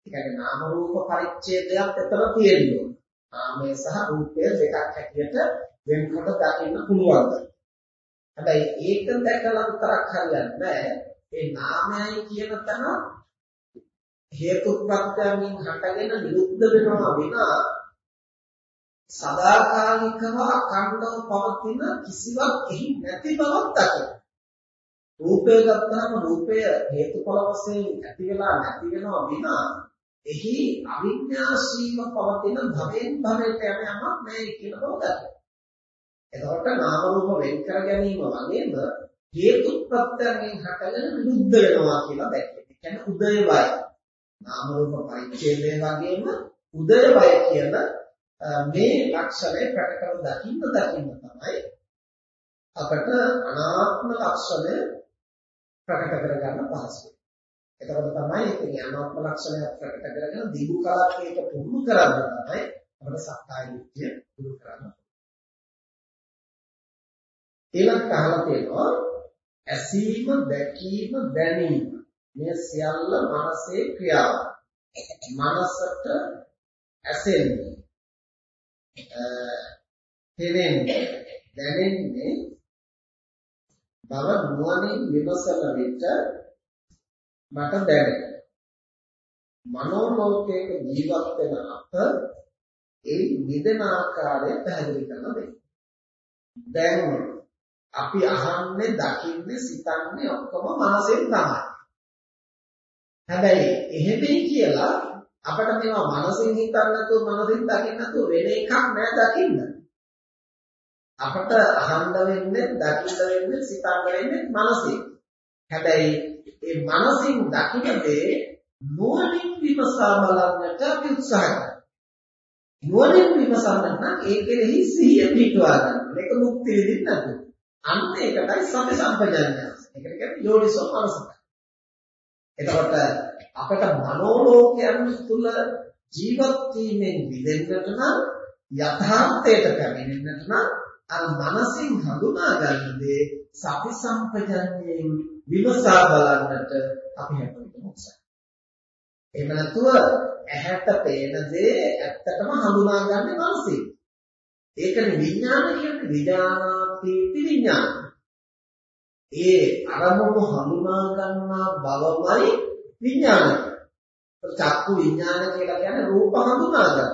ඒ කියන්නේ නාම රූප පරිච්ඡේදයක් එතන තියෙනවා. නාමය සහ රූපය දෙකක් හැටියට වෙන්කොට දකින්න පුළුවන්. හැබැයි ඒක දැකලා විතරක් හරියන්නේ නැහැ. ඒ නාමයයි කියන තැන හේතු ප්‍රත්‍යයෙන් හටගෙන නිරුද්ධ වෙනවා විනා සදාකාලිකව අඛණ්ඩව පවතින කිසිවක් එහි නැති බවක් දකින. රූපය ගත්තාම රූපය හේතුඵල වශයෙන් ඇති වෙලා නැති වෙනවා විනා එහි අවිඥාශීව පවතින භවෙන් භවයට යන යමක් නැහැ කියන බව දකින. එතකොට නාම රූප වෙන් කර ගැනීම වගේම හේතු ප්‍රත්‍යයෙන් හටගෙන නිරුද්ධ වෙනවා කියලා දැක්කේ. ඒ කියන්නේ උදයවය. නාම රූප පරිච්ඡේදය වගේම උදයවය කියන මේ ලක්ෂණය ප්‍රකට කර දකින්න දකින්න තමයි අපට අනාත්ම ලක්ෂණය ප්‍රකට කරගන්න පහසුයි. එතකොට තමයි ඉතින් අනාත්ම ලක්ෂණය ප්‍රකට කරගෙන දිගු කලක් ඒක පුරුදු කරන්න තමයි අපිට සක්කාය දිට්ඨිය දුරු කරන්න. ඊළඟට අහලා තියෙනවා ඇසීම, දැකීම, දැනීම මේ සියල්ල මනසේ ක්‍රියාව. මනසට ඇසෙන්නේ තේරෙන්නේ දැනෙන්නේ බව නුවණින් විමසන විට මට දැනෙනවා. මනෝලෝකයක ජීවත් වෙන අප ඒ නිදන ආකාරය පැහැදිලි කරලා දෙන්න. දැන් අපි අහන්නේ, දකින්නේ, සිතන්නේ ඔක්කොම මනසෙන් තමයි. හැබැයි එහෙමයි කියලා අපිට මේවා මනසින් හිතන්න නැතුව මනසින් දකින්න නැතුව වෙන එකක් නෑ දකින්න. අපට අහන්න වෙන්නේ, දකින්න වෙන්නේ, සිතන්න වෙන්නේ මනසින්. හැබැයි ඒ මනසින් දකින දේ නුවණින් විමසා බලන්නට අපි උත්සාහ කරනවා. නුවණින් විමසන්න නම් ඒ කෙරෙහි සිහිය පිටවා ගන්න. මේක මුක්ති විදිහට නේද? අන්න ඒකටයි සති සම්පජඤ්ඤය. ඒකට කියන්නේ යෝනිසෝ මනසක. එතකොට අපට මනෝලෝකයන් තුළ ජීවත් වීමෙන් මිදෙන්නට නම් යථාර්ථයට පැමිණෙන්නට නම් අර මනසින් හඳුනා ගන්න දේ සති සම්පජඤ්ඤයෙන් විමසා බලන්නට අපි හැමෝටම උත්සාහ. එහෙම නැතුව ඇහැට පේන දේ ඇත්තටම හඳුනාගන්නේ මනසින්. ඒකනේ විඥාන කියන්නේ විඥානාති විඥාන. ඒ අරමුණු හඳුනා ගන්නා බවමයි විඥානය. චක්කු විඥාන කියලා කියන්නේ රූප හඳුනා ගන්න.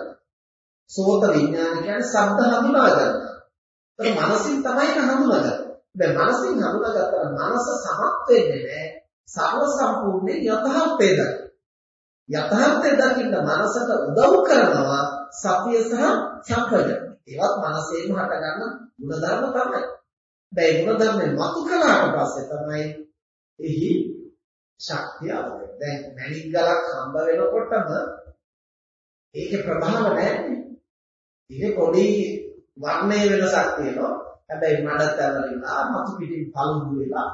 සෝත විඥාන කියන්නේ ශබ්ද හඳුනා ගන්න. ඒක මනසින් තමයි හඳුනාගන්නේ. දැන් මනසින් හඳුනාගත්තා මනස සමත් වෙන්නේ නැහැ. සර්ව සම්පූර්ණ යථාර්ථය දකින්න. යථාර්ථය දකින්න මනසට උදව් කරනවා සතිය සහ සම්පජය. ඒවත් මනසේම හටගන්න ಗುಣධර්ම තමයි. දැන් ಗುಣධර්ම මතු කළාට පස්සේ තමයි එහි ශක්තිය අවුනේ. දැන් මණික් ගලක් හම්බ වෙනකොටම ඒකේ ප්‍රභාව නැන්නේ. ඉතින් පොඩි වර්ණයේ වෙනසක් තියෙනවා. හැබැයි මඩතරලා මතු පිටින් පළමු වෙලා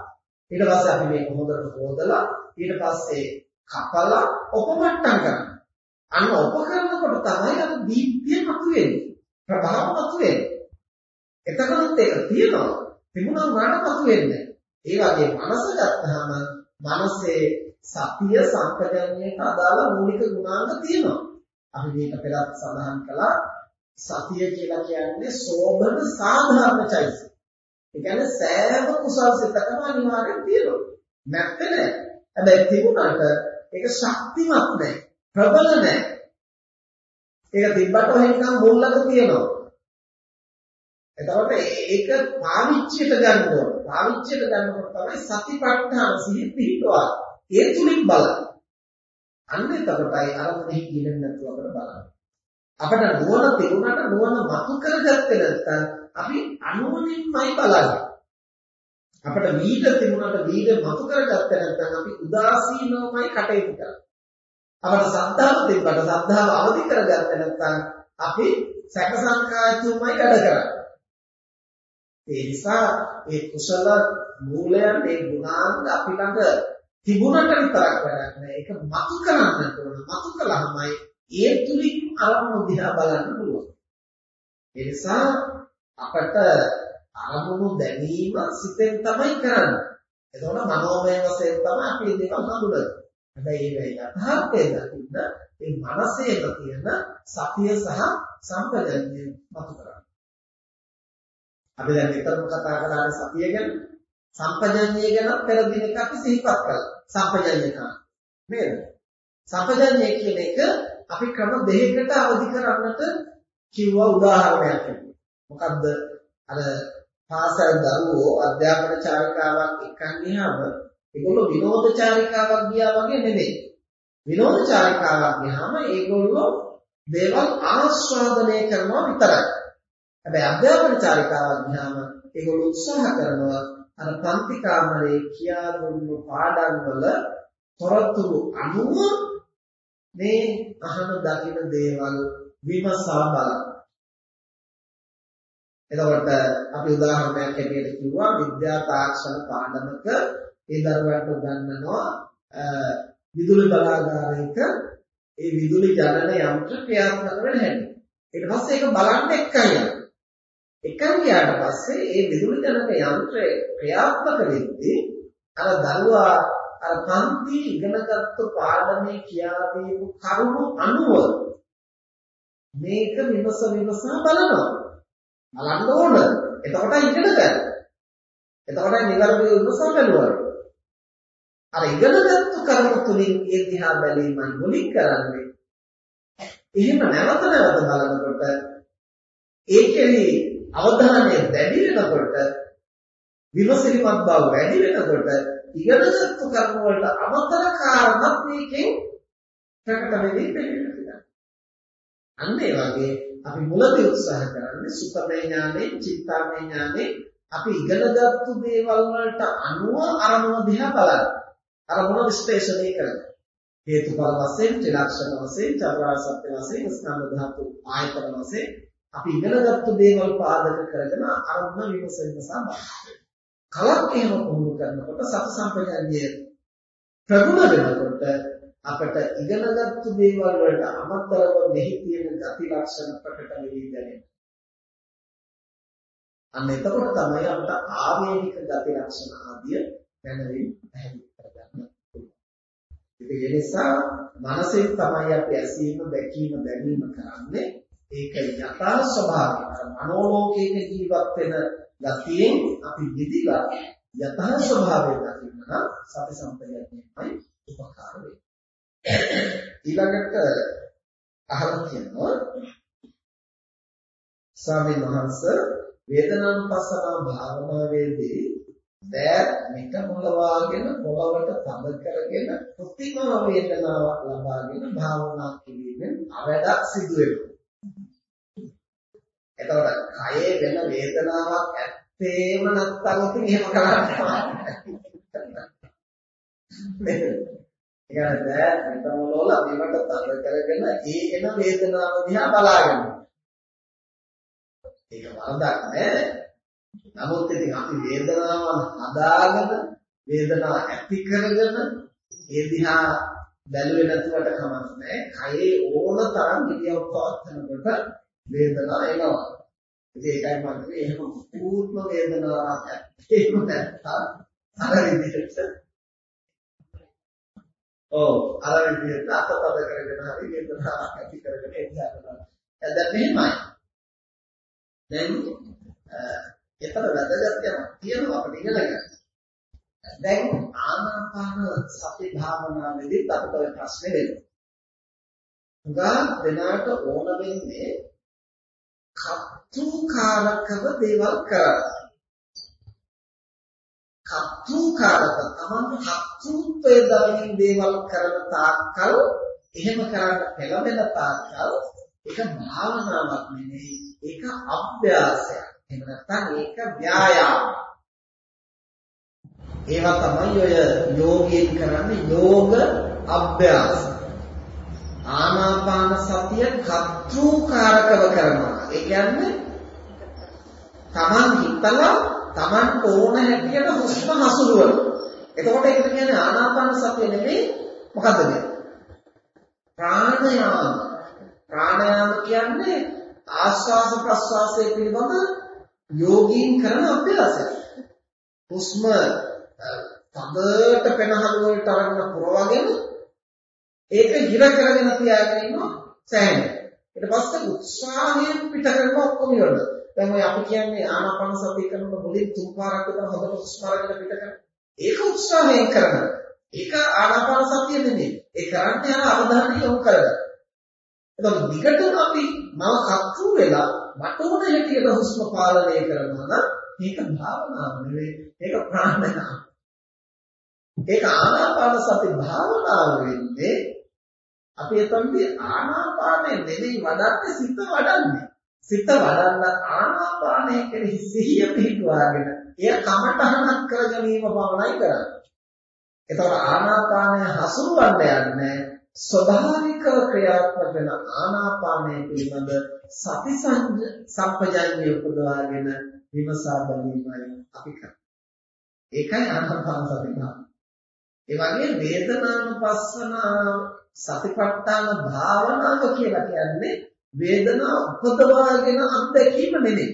ඊට පස්සේ අපි මේක හොඳට හොදලා ඊට පස්සේ කපලා උපමට්ටම් කරනවා. අන්න උපකරනකොට තමයි අර දීප්තිය මතුවෙන්නේ. ප්‍රභාව මතුවෙන්නේ. එතකොත් ඒක තියෙනවා. තිබුණා වුණාට මතුවෙන්නේ. ඒ වගේ මනස ගත්තාම මනසේ සතිය සංකජඤ්ඤයට අදාළ මූලික ගුණාංග තියෙනවා. අපි මේක පෙරත් සඳහන් කළා සතිය කියලා කියන්නේ සෝබන සාධාරණ චෛතසික. ඒ කියන්නේ සෑම කුසල් සිතකම අනිවාර්යෙන් තියෙනවා. නැත්te නෑ. හැබැයි තිබුණාට ඒක ශක්තිමත් නෑ. ප්‍රබල නෑ. ඒක තිබ්බට එහෙනම් මුල්ලක තියෙනවා. එතකොට ඒක පාවිච්චියට ගන්න ඕන. පාවිච්චියට ගන්නකොට තමයි සතිපට්ඨාන සිහි පිහිටවා. ඒ තුලින් බලන්න. අන්න එතකොටයි අරමුණෙහි ඉන්නේ නැතුව අපිට බලන්න. අපිට නුවණ තිබුණාට නුවණ මතු කරගත්තේ නැත්නම් අපි අනුවණින්මයි බලන්නේ. අපිට වීඩ තිබුණාට වීඩ මතු කරගත්තේ නැත්නම් අපි උදාසීනවමයි කටයුතු කරන්නේ. අපිට සද්ධාව තිබ්බට සද්ධාව අවදි කරගත්තේ නැත්නම් අපි සැක සංකායතුමයි වැඩ කරන්නේ. ඒ නිසා මේ කුසල මූලයන් මේ ගුණාංග අපි ළඟ තිබුණට විතරක් වැඩක් නෑ. ඒක මතු කරන්නට ඕන. මතු කළාමයි ඒ තුලින් අරමුණු දිහා බලන්න පුළුවන්. ඒ නිසා අපට අරමුණු දැනීම සිතෙන් තමයි කරන්නේ. එතකොට මනෝමය වශයෙන් තමයි අපි මේක හඳුනන්නේ. හැබැයි මේ යථාර්ථය දකින්න මේ මනසේම තියෙන සතිය සහ සම්පජන්‍ය මතු කරගන්න. අපි දැන් විතරම කතා කරන්නේ සතිය ගැන සම්පජන්‍ය ගැන පෙර දිනක අපි සිහිපත් කළා. සම්පජන්‍ය කන. නේද? සම්පජන්‍ය කියන එක අපි ක්‍රම දෙකකට අවදි කරන්නට කිව්වා උදාහරණයක් විදිහට. මොකද්ද? අර පාසල් දරුවෝ අධ්‍යාපන චාරිකාවක් එක්කන් ගියාම ඒගොල්ලෝ විනෝද චාරිකාවක් ගියා වගේ නෙමෙයි. විනෝද චාරිකාවක් ගියාම ඒගොල්ලෝ දේවල් ආස්වාදනය කරනවා විතරයි. හැබැයි අධ්‍යාපන චාරිකාවක් ගියාම ඒගොල්ලෝ උත්සාහ කරනවා අර පන්ති කාමරේ කියා දුන්නු පාඩම් වල තොරතුරු අනුව මේ අහන දකින දේවල් විමසා බලන්න. එතකොට අපි උදාහරණයක් හැටියට කිව්වා විද්‍යා තාක්ෂණ පාඩමක ඒ දරුවන්ට උගන්වනවා විදුලි බලාගාරයක ඒ විදුලි ජනන යන්ත්‍ර ක්‍රියාත්මක වෙන හැටි. ඊට පස්සේ ඒක බලන්න එක්කන් යනවා. එක්කන් ගියාට පස්සේ ඒ විදුලි ජනක යන්ත්‍රය ක්‍රියාත්මක වෙද්දී අර දරුවා අර පන්ති ඉගෙනගත්තු පාඩමේ කියා දීපු කරුණු අනුව මේක විමස විමසා බලනවා. බලන්න ඕන. එතකොට ඉගෙන ගන්න. එතකොට නිවැරදිව විමසා බලනවා. අර ඉගෙනගත්තු කරුණු තුලින් ඒ දිහා බැලීමයි මුලින් කරන්නේ. එහෙම නැවත නැවත බලනකොට ඒකෙහි අවධානය වැඩි වෙනකොට විමසිලිමත් බව වැඩි වෙනකොට ඉගෙනගත්තු කරුණු වලට අමතර කාරණාත් මේකෙන් ප්‍රකට වෙන්නේ නැහැ. අන්න ඒ වගේ අපි මුලදී උත්සාහ කරන්නේ සුතමේ ඥානේ, චිත්තාමේ ඥානේ අපි ඉගෙනගත්තු දේවල් වලට අනුව අරමුණ දිහා බලන්න. අරමුණ විශ්ලේෂණය කරන්න. හේතුඵල වශයෙන්, ත්‍රිලක්ෂණ වශයෙන්, චතුරාර්ය සත්‍ය වශයෙන්, ස්කන්ධ ධාතු ආයතන වශයෙන් අපි ඉගෙනගත්තු දේවල් පාදක කරගෙන අරමුණ විමසෙන්න සම්බන්ධයි. කලක් එහෙම පුහුණු කරනකොට සති සම්පජන්‍ය ප්‍රගුණ වෙනකොට අපට ඉගෙනගත්තු දේවල් වලට අමතරව මෙහි තියෙන ගති ලක්ෂණ ප්‍රකට වෙවි දැනෙනවා. අන්න එතකොට තමයි අපට ආවේනික ගති ලක්ෂණ ආදිය දැනෙමින් පැහැදිලි කරගන්න පුළුවන්. ඉතින් ඒ නිසා මනසෙන් තමයි අපි ඇසීම, දැකීම, දැනීම කරන්නේ. ඒක යථා ස්වභාවය. මනෝලෝකයක ජීවත් වෙන ගතියෙන් අපි විදිලා යථා ස්වභාවය දකින්න නම් සති සම්පජන්‍යයයි උපකාර වෙන්නේ. ඊළඟට අහලා කියනවා ස්වාමීන් වහන්සේ වේදනානුපස්සනා භාවනාවේදී දැත් මිට මොලවාගෙන පොළවට තද කරගෙන කෘතිම වේදනාවක් ලබාගෙන භාවනා කිරීමෙන් අවඩක් සිදු වෙනවා. එතකොට කයේ වෙන වේදනාවක් ඇත්තේම නැත්නම් ඉතින් එහෙම කරන්න ඒකට දැන් මෙතනවල මේවට තද කරගෙන ඒ එන වේදනාව දිහා බලාගෙන. ඒක වරදක් නෑ. නමුත් ඉතින් අපි වේදනාව හදාගෙන වේදනාව ඇති කරගෙන ඒ දිහා බැලුවේ නැතුවට කමක් නෑ. කයේ ඕන තරම් ඉරියව් පවත්නකොට වේදනාව එනවා. ඉතින් ඒකයි මම කිව්වේ එහෙම පූර්ණ වේදනාවක් ඇත්තේම නැත්තම් අර විදිහට ඔව් අර විදිහට අතපද කරගෙන හරි වේදනාවක් ඇති කරගෙන එන්න හදනවා. දැන් මෙහෙමයි. දැන් ඒතර වැදගත් යමක් තියෙනවා අපිට ඉගෙන ගන්න. දැන් ආනාපාන සති භාවනාවේදී අපිට ඔය ප්‍රශ්නේ වෙනවා. උගා දෙනාට ඕන වෙන්නේ කතුකාරකව දේවල් කරන්නේ. කතුකාරක තමයි කතුත්වයේ දරමින් දේවල් කරන තාක්කල් එහෙම කරන්න පෙළඹෙන තාක්කල් ඒක භාවනාවක් නෙමෙයි ඒක අභ්‍යාසයක්. එහෙම නැත්නම් ඒක ව්‍යායාමයක්. ඒවා තමයි ඔය යෝගයෙන් කරන්නේ යෝග අභ්‍යාස. ආනාපාන සතිය කර්තෘකාරකව කරනවා. ඒ කියන්නේ Taman හිතලා Taman ඕන හැටියට හුස්ම හසුරුවන. එතකොට ඒක කියන්නේ ආනාපාන සතිය නෙමෙයි මොකද්ද මේ? ප්‍රාණයාම. ප්‍රාණයාම කියන්නේ ආස්වාස ප්‍රස්වාසයේ පිළිබඳ යෝගීන් කරන අභ්‍යාසයක්. හුස්ම තදට පෙනහළු වලට අරගෙන පුරවගෙන ඒක හිර කරගෙන තියාගෙන ඉන්නවා සෑහෙන. ඊට පස්සේ උත්සාහයෙන් පිට කරනවා ඔක්කොම ඉවරද. දැන් ඔය අපි කියන්නේ ආනාපාන සතිය කරනකොට මුලින් තුන් පාරක් විතර හොඳට හුස්ම අරගෙන පිට කරනවා. ඒක උත්සාහයෙන් කරනවා. ඒක ආනාපාන සතිය නෙමෙයි. ඒ කරන්නේ අර අවධානය යොමු කරගන්න. එතකොට විකටම අපි මම කත්තු වෙලා මට ඕන හැටියට හුස්ම පාලනය කරනවා නම් මේක භාවනාව නෙවෙයි. ඒක ප්‍රාණායාම. ඒක ආනාපාන සති භාවනාව වෙන්නේ අපි එතනදී ආනාපානය නෙමෙයි වඩන්නේ සිත වඩන්නේ. සිත වඩන්න ආනාපානය කෙරෙහි සිහිය පිහිටුවාගෙන එය කමඨහනක් කර ගැනීම පමණයි කරන්නේ. එතකොට ආනාපානය හසුරවන්න යන්නේ ස්වභාවිකව ක්‍රියාත්මක වෙන ආනාපානය පිළිබඳ සති සම්පජන්‍ය උපදවාගෙන විමසා බැලීමයි අපි කරන්නේ. ඒකයි ආනාපාන සති භාවනාව. ඒ වගේ වේදනානුපස්සන සතිපට්ඨාන භාවනාව කියලා කියන්නේ වේදනාව උපදවාගෙන අත්දැකීම නෙමෙයි.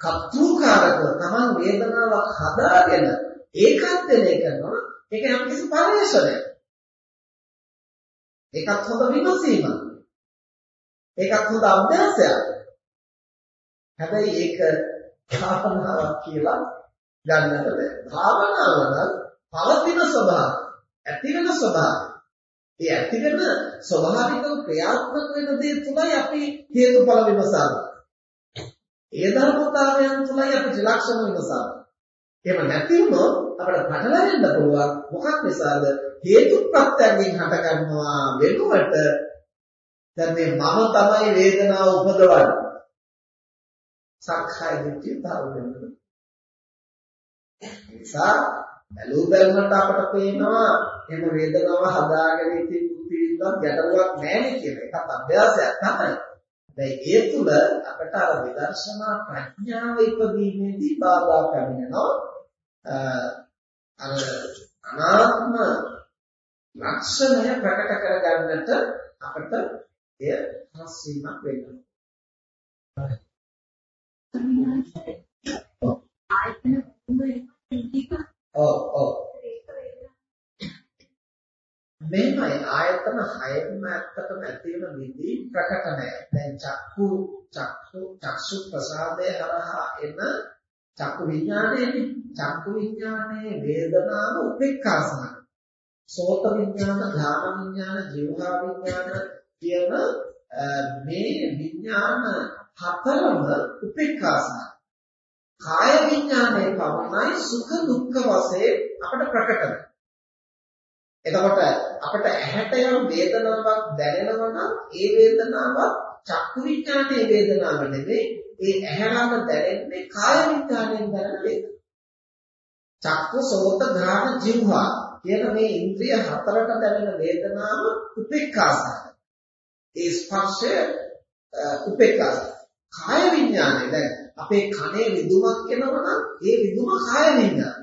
කතුකාරක තමන් වේදනාවක් හදාගෙන ඒකත් දෙලේ කරනවා ඒක යම් කිසි පරිශ්‍රණයක්. ඒකත් හොඳ විමසීමක්. ඒකත් හොඳ අභ්‍යාසයක්. හැබැයි ඒක භාවනාවක් කියලා ගන්නට බෑ. භාවනාව නම් පවතින ස්වභාවය, ඇති වෙන ස්වභාවය. ඒ ඇති වෙන ස්වභාවිකව ක්‍රියාත්මක වෙන දේ තුලයි අපි හේතුඵල විමසන්නේ. ඒ ධර්මතාවයන් තුලයි අපි ත්‍රිලක්ෂණ විමසන්නේ. එහෙම නැති වුණොත් අපිට පටලැවෙන්න පුළුවන් මොකක් නිසාද හේතු ප්‍රත්‍යයෙන් හටගන්නවා වෙනුවට දැන් මේ මම තමයි වේදනාව උපදවන්නේ සක්කාය දිට්ඨිය තාව වෙනවා නිසා බැලු බැලමට අපට පේනවා එහෙම වේදනාව හදාගෙන ඉතින් පිළිබඳ ගැටලුවක් නැහැ කියන එකත් අභ්‍යාසයක් තමයි. දැන් ඒ තුල අපට අර විදර්ශනා ප්‍රඥාව ඉපදීමේදී බාධා කරනවා අර අනාත්ම ලක්ෂණය ප්‍රකට කරගන්නට අපට එය හස් වීමක් වෙනවා. ඔව් ඔව් මේමයි ආයතන හයම ඇත්තටම ඇති වෙන විදි ප්‍රකට නැහැ. දැන් චක්කු චක්කු චක්සු ප්‍රසාදය හරහා එන චක්කු විඥානයේදී චක්කු විඥානයේ වේදනාව උපේක්ඛාසන. සෝත විඥාන ධාම විඥාන ජීවහා විඥාන කියන මේ විඥාන හතරම උපේක්ඛාසන. කාය විඥානයේ පමණයි සුඛ දුක්ඛ වශයෙන් අපට ප්‍රකට වෙන්නේ. එතකොට අපිට ඇහැට යම් වේදනාවක් දැනෙනවා නම් ඒ වේදනාව චක්කු විඥානයේ වේදනාව නෙවෙයි ඒ ඇහැරම දැනෙන්නේ කාය විඥාණයෙන් දැනෙන වේදනාව. චක්කු සෝත ග්‍රහණ જીවහා කියන මේ ඉන්ද්‍රිය හතරට දැනෙන වේදනාව උපේක්ඛාසයි. ඒ ස්පර්ශය උපේක්ඛාසයි. කාය විඥානේ දැන් අපේ කනේ විදුමක් එනවා නම් ඒ විදුම කාය විඥාන.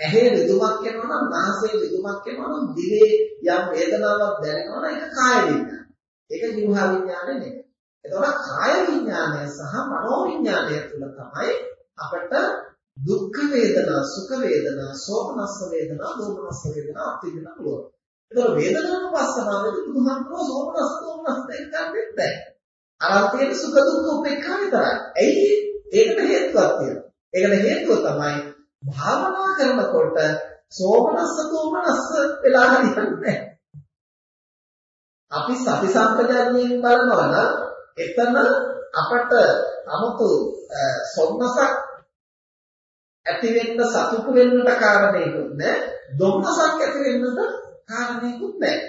ඇහි විදුමක් එනවා නම් නාසයේ විදුමක් එනවා නම් දිවේ යම් වේදනාවක් දැනෙනවා නම් ඒක කාය විඥාන. ඒක જીවහා විඥානේ නෙමෙයි. එතකොට කාය විඥානය සහ මනෝ විඥානය තුළ තමයි අපට දුක්ඛ වේදනා, සුඛ වේදනා, සෝමනස්ස වේදනා, දෝමනස්ස වේදනා අත්විඳින්න පුළුවන්. එතකොට වේදනාව පස්සනාවේදී බුදුහාමුදුරුවෝ සෝමනස්ස දෝමනස්ස දෙක ගන්නෙත් නැහැ. අරන්තයේ සුඛ දුක්ඛ උපේක්ඛා විතරයි. ඇයි ඒකට හේතුවක් තියෙනවා. ඒකට හේතුව තමයි භාවනා කරනකොට සෝමනස්ස දෝමනස්ස වෙලා හරියන්නේ අපි සති සම්පජාඤ්ඤයෙන් බලනවා නම් එතන අපට 아무තු සොම්නසක් ඇති වෙන්න සතුටු වෙන්නට කාරණේකුත් නැහැ. දුම්නසක් ඇති වෙන්නට කාරණේකුත් නැහැ.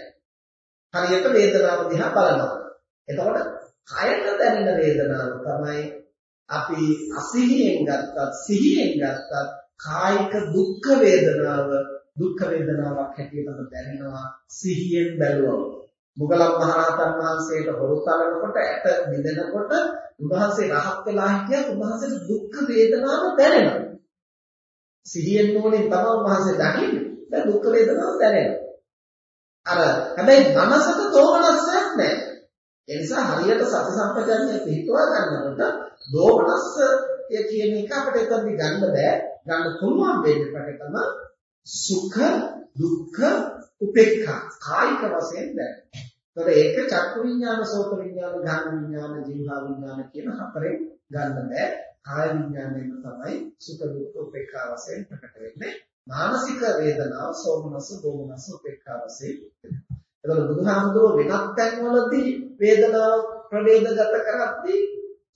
හරියට වේදනාව දිහා බලනවා. එතකොට කයට දැනෙන වේදනාව තමයි අපි අසිහියෙන් ගත්තත් සිහියෙන් ගත්තත් කායික දුක් වේදනාව දුක් වේදනාවක් හැටියට දැනෙනවා සිහියෙන් බැලුවම. මුගලන් මහරහතන් වහන්සේට හොරු තලනකොට ඇට මිදෙනකොට උන්වහන්සේ රහත් වෙලා හිටියත් උන්වහන්සේට දුක් වේදනාව දැනෙනවා. සිහියෙන් නෝනින් තමයි උන්වහන්සේ දකින්නේ. දැන් දුක් වේදනාව දැනෙනවා. අර හැබැයි මනසට තෝමනස්සයක් නැහැ. ඒ නිසා හරියට සති සම්පජන්‍ය පිටවා ගන්නකොට දෝමනස්ස කියන එක අපිට එතනදි ගන්න බෑ. ගන්න පුළුවන් වෙන්නේ ප්‍රකටම සුඛ දුක්ඛ උපේක්ඛා කායික වශයෙන් දැනෙනවා. ඒතකොට ඒක චක්කු විඥාන, සෝත විඥාන, ධාන විඥාන, ජීවහා විඥාන කියන හතරෙන් ගන්න බෑ. කාය විඥාණයෙන් තමයි සුඛ දුක්ඛ උපේක්ඛා වශයෙන් ප්‍රකට වෙන්නේ. මානසික වේදනාව සෝමනස, දෝමනස උපේක්ඛා වශයෙන්. ඒතකොට බුදුහාමුදුරුවෝ වෙනත් තැන්වලදී වේදනාව ප්‍රවේදගත කරද්දී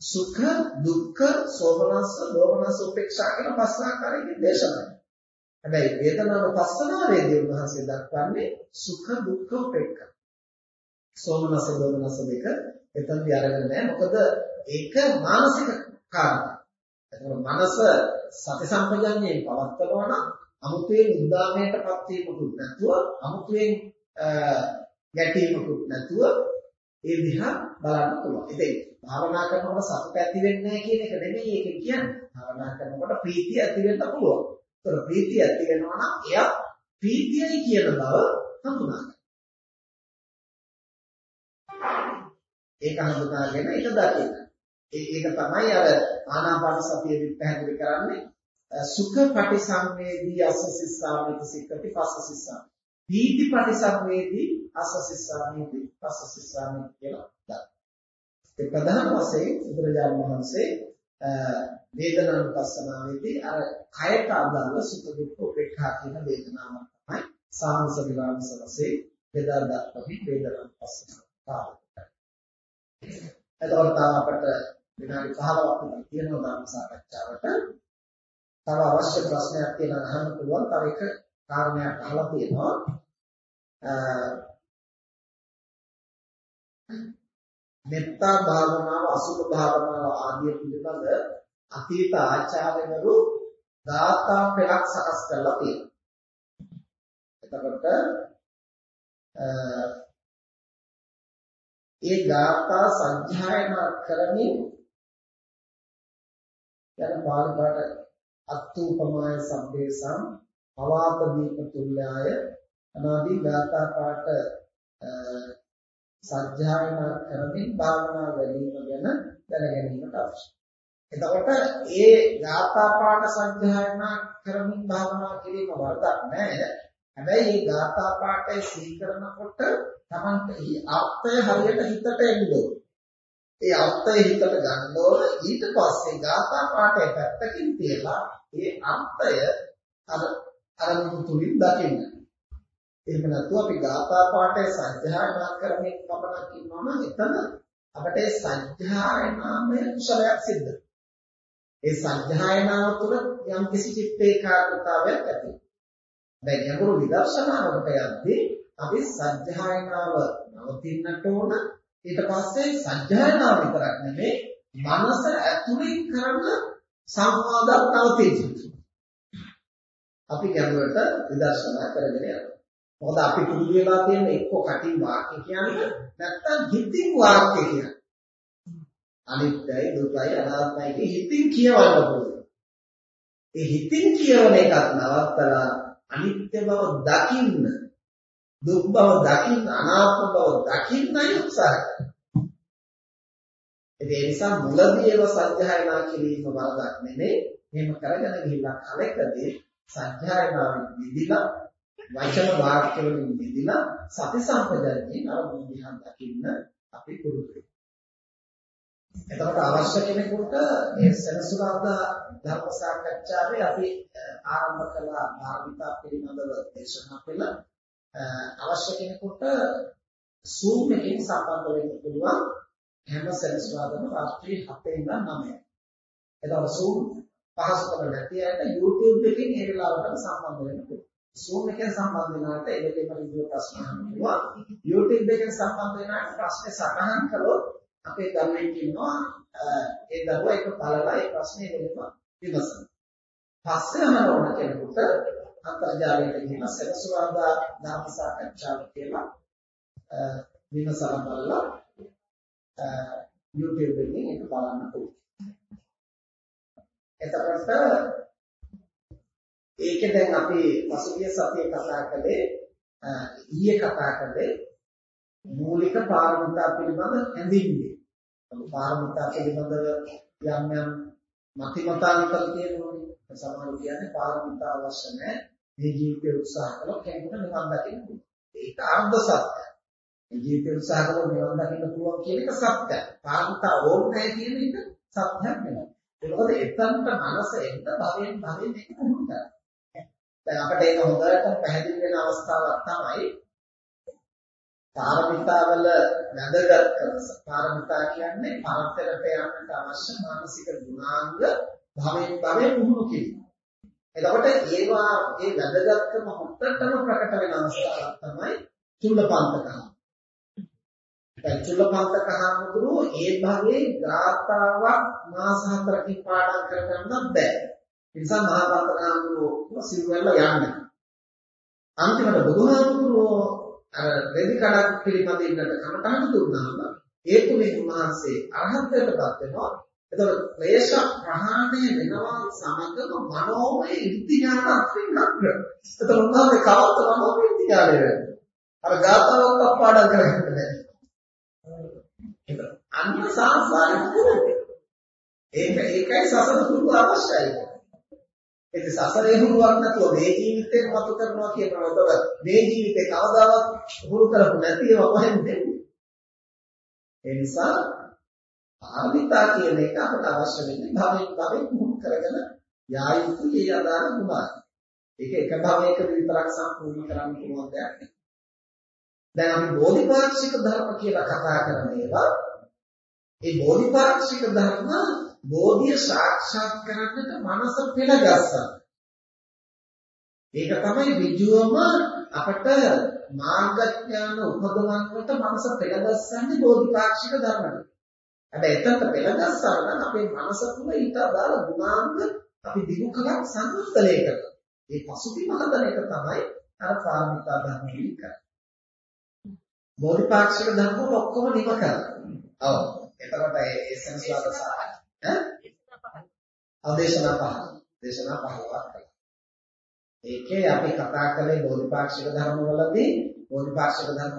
සුඛ දුක්ඛ සෝමනස්ස දෝමනස්ස උපේක්ෂා කියන පස් ආකාරයකින් දේශනා. හැබැයි වේදනාව පස්සනාවේදී උන්වහන්සේ දක්වන්නේ සුඛ දුක්ඛ උපේක්ඛා. සෝමනස දෝමනස දෙක එතනදී අරගෙන නැහැ. මොකද ඒක මානසික කාරණා. එතකොට මනස සති සම්පජන්යෙන් පවත්වනවා නම් අමුතුවෙන් උද්දාමයටපත් වීමකුත් නැතුව අමුතුවෙන් ගැටීමකුත් නැතුව ඒ දිහා බලන්න පුළුවන්. ඉතින් භාවනා කරනකොට සතුට ඇති වෙන්නේ නැහැ කියන එක නෙමෙයි ඒක කියන්නේ. භාවනා කරනකොට ප්‍රීතිය ඇති වෙන්න පුළුවන්. ඒතර ප්‍රීතිය ඇති වෙනවා නම් එයා ප්‍රීතියයි කියන බව හඳුනා ගන්න. ඒක හඳුනාගෙන ඒක දකින්න. ඒක තමයි අර ආනාපාන සතියෙදි පැහැදිලි කරන්නේ සුඛ පටිසංවේදී අස්ස සිස්සාමිති සික්කති පස්ස සිස්සා. පීති පටිසංවේදී අස්ස සිස්සාමිති පස්ස සිස්සාමිති කියලා දක්වනවා. ඒ ප්‍රධාන වශයෙන් බුදුරජාණන් වහන්සේ වේදනානුපස්සනාවේදී අර කයට අදාළ සුඛ දුක්ඛ උපේක්ඛා කියන වේදනාව තමයි සාමස විලාස වශයෙන් බෙදා දක්වමින් වේදනානුපස්සනාව පාදක. එතකොට අපට විනාඩි 15ක් විතර තියෙනවා ධර්ම සාකච්ඡාවට. තව අවශ්‍ය ප්‍රශ්නයක් තියෙනවා අහන්න පුළුවන්. තව එක කාරණයක් අහලා තියෙනවා. මෙත්තා භාවනාව අසුභ භාවනාව ආදී පිළිබඳ අතීත ආචාර්යවරු දාතා පෙරක් සකස් කරලා තියෙනවා. එතකොට ඒ ගාථා සංඛ්‍යායනා කරමින් යන පාළි පාට අත්ූපමාය සම්බේසම් පවාපදීප තුල්යාය අනාදී ගාථා පාට සත්‍යයනා කරමින් භාවනා වැඩිම ගැන දැනගැනීමට අවශ්‍යයි. එතකොට ඒ ගාථා පාඨ සත්‍යයනා කරමින් භාවනා කිරීම වරදක් නැහැ. හැබැයි මේ ගාථා පාඨය සීකරනකොට Tamante අර්ථය හරියට හිතට එන්න ඕනේ. ඒ අර්ථය හිතට ගන්න ඕන ඊට පස්සේ ගාථා පාඨය පැත්තකින් තියලා ඒ අර්ථය අර අරමුණු තුලින් දකින්න. එහෙම නැත්නම් අපි ගාථා පාඨය සත්‍යයනා කරමින් පමණක් ඉන්නවා නම් එතන අපිට ඒ සත්‍යයනාමය කුසලයක් සිද්ධ ඒ සත්‍යයනාව තුළ යම් කිසි චිත්ත ඒකාග්‍රතාවයක් ඇති වෙනවා. දැන් යමුරු විදර්ශනාවකට යද්දී අපි සත්‍යයනාව නවතින්නට ඕන ඊට පස්සේ සත්‍යයනාව විතරක් නෙමෙයි මනස ඇතුලින් කරන සංවාදයක් නවතිනවා. අපි ගැඹුරට විදර්ශනා කරගෙන යනවා. මොකද අපි පුරුදු වෙලා තියෙන එක්ක කටින් වාක්‍ය කියන්නේ නැත්තම් හිතින් වාක්‍ය කියන්නේ. අනිත්‍යයි දුකයි අනාත්මයි කිය හිතින් කියවන්න පුළුවන්. ඒ හිතින් කියවන එකත් නවත්තලා අනිත්‍ය බව දකින්න දුක් බව දකින්න අනාත්ම බව දකින්නයි උත්සාහ කරන්නේ. ඒ නිසා මුලදී ඒව සත්‍යයනා කිරීම වරදක් නෙමෙයි. එහෙම කරගෙන ගිහිල්ලා කලකදී සත්‍යයනාවෙන් විදිලා වචන වාක්‍ය වලින් විදිලා සති සම්පජන්යෙන් අර මුදිහන් දකින්න අපි පුරුදු එතකොට අවශ්‍ය කෙනෙකුට මේ සෙනසුරාදා ධර්ම සාකච්ඡාවේ අපි ආරම්භ කළ භාවිතා පිළිබඳව දේශනා කළා. අවශ්‍ය කෙනෙකුට Zoom එකෙන් සම්බන්ධ වෙන්න පුළුවන් හැම සෙනසුරාදාම රාත්‍රී 7 ඉඳන් 9. එතකොට Zoom පහසුකම නැති අයට YouTube එකෙන් ඒ වෙලාවට සම්බන්ධ වෙන්න පුළුවන්. Zoom එකෙන් සම්බන්ධ වෙනාට ඒකේ පරිදි ප්‍රශ්න අහන්න පුළුවන්. YouTube එකෙන් සම්බන්ධ වෙනාට ප්‍රශ්න සටහන් කළොත් අපේ දරුවෙක් ඉන්නවා ඒ දරුවා එක බලලා ඒ ප්‍රශ්නේ වෙනම විමසන. පස්සේ අහන කෙනෙකුට අන්තර්ජාලයට ගිහින් සෙනසුරාදා ධර්ම සාකච්ඡාව කියලා විමසලා බලලා YouTube එකෙන් ඒක බලන්න පුළුවන්. එතකොට ඒක දැන් අපි පසුගිය සතියේ කතා කළේ ඊයේ කතා කළේ මූලික පාරමිතා පිළිබඳ හැඳින්වීම. පාරමිතා පිළිබඳව යම් යම් මතිමතාන්තර තියෙනවානේ. සමහරව කියන්නේ පාරමිතා අවශ්‍ය නැහැ. මේ ජීවිතේ උත්සාහ කළොත් කෙනෙකුට නිවන් දකින්න පුළුවන්. ඒක අර්ධ සත්‍යයි. මේ ජීවිතේ උත්සාහ කළොත් නිවන් දකින්න පුළුවන් කියන එක සත්‍යයි. පාරමිතා ඕනේ කියන එක සත්‍යයක් නෙමෙයි. ඒකද එතනට මනස එන්න භවෙන් භවෙන් එක පුහුණු කරනවා. දැන් අපිට ඒක හොඳට පැහැදිලි වෙන අවස්ථාවක් තමයි පාරමිතාවල වැදගත්කම පාරමිතා කියන්නේ පරතරට යන්නට අවශ්‍ය මානසික ගුණාංග භවෙන් භවෙන් පුහුණු කිරීම. එතකොට ඒවා ඒ වැදගත්කම හොත්තටම ප්‍රකට වෙන අවස්ථාවක් තමයි චුල්ලපන්තකම. දැන් චුල්ලපන්තක හාමුදුරුව ඒ භවයේ ගාථාවක් මාස හතරකින් පාඩම් කරගන්නත් බෑ. ඒ නිසා මහා පන්තක හාමුදුරුව සිල්වල යන්නේ. අන්තිමට බුදුහාමුදුරුවෝ අර රෙදි කඩක් පිළිපදින්නට කමටහන් දුන්නාම ඒ තුලින් උන්වහන්සේ අරහත්ත්වයටපත් වෙනවා. එතකොට ක්ලේශ ප්‍රහාණය වෙනවා සමගම මනෝමය ඉර්ධිඥාන අත්විඳ ගන්න. එතකොට උන්වහන්සේ කවද්ද මනෝමය ඉර්ධිඥානය වෙන්නේ? අර ගාතාවක් අප්පාඩම් කරගන්න බැහැ. අන්න සාසාරේ පුරුදු. ඒක ඒකයි සසර පුරුදු අවශ්‍යයි. ඒක සසරේ හුරුවක් නැතුව මේ ජීවිතේ මතු කරනවා කියනවා. එතකොට මේ ජීවිතේ කවදාවත් හුරු කරපු නැති ඒවා කොහෙන්ද දෙන්නේ? ඒ නිසා ආර්මිතා කියන එක අපට අවශ්‍ය වෙන්නේ භවෙන් භවෙන් පුහුණු කරගෙන යා යුතු ඒ අදාළ ගුණයි. ඒක එක භවයක විතරක් සම්පූර්ණ කරන්න පුළුවන් දෙයක් නෙවෙයි. දැන් අපි බෝධිපාක්ෂික ධර්ම කියලා කතා කරන ඒවා ඒ බෝධිපාක්ෂික ධර්ම බෝධිය සාක්ෂාත් කරගන්නට මනස පෙළගස්සා. ඒක තමයි විජුවම අපට මාර්ගඥාන උපදවන්නට මනස පෙළගස්සන්නේ බෝධිපාක්ෂික ධර්මවල. හැබැයි එතනට පෙළගස්සා නම් අපේ මනස තුළ ඊට අදාළ ගුණාංග අපි දිනු කලක් සංවර්ධනය කරනවා. ඒ පසුබිම හදන එක තමයි අර පාරමිතා ධර්ම වලින් කරන්නේ. බෝධිපාක්ෂික ධර්ම වල ඔක්කොම නිම කරනවා. ඔව්. එතකොට ඒ එසෙන්ස් වල සහ ඈ? අවදේශනා පහ. දේශනා පහක් කළා. ඒකේ අපි කතා කළේ බෝධිපාක්ෂික ධර්ම වලදී බෝධිපාක්ෂික ධර්ම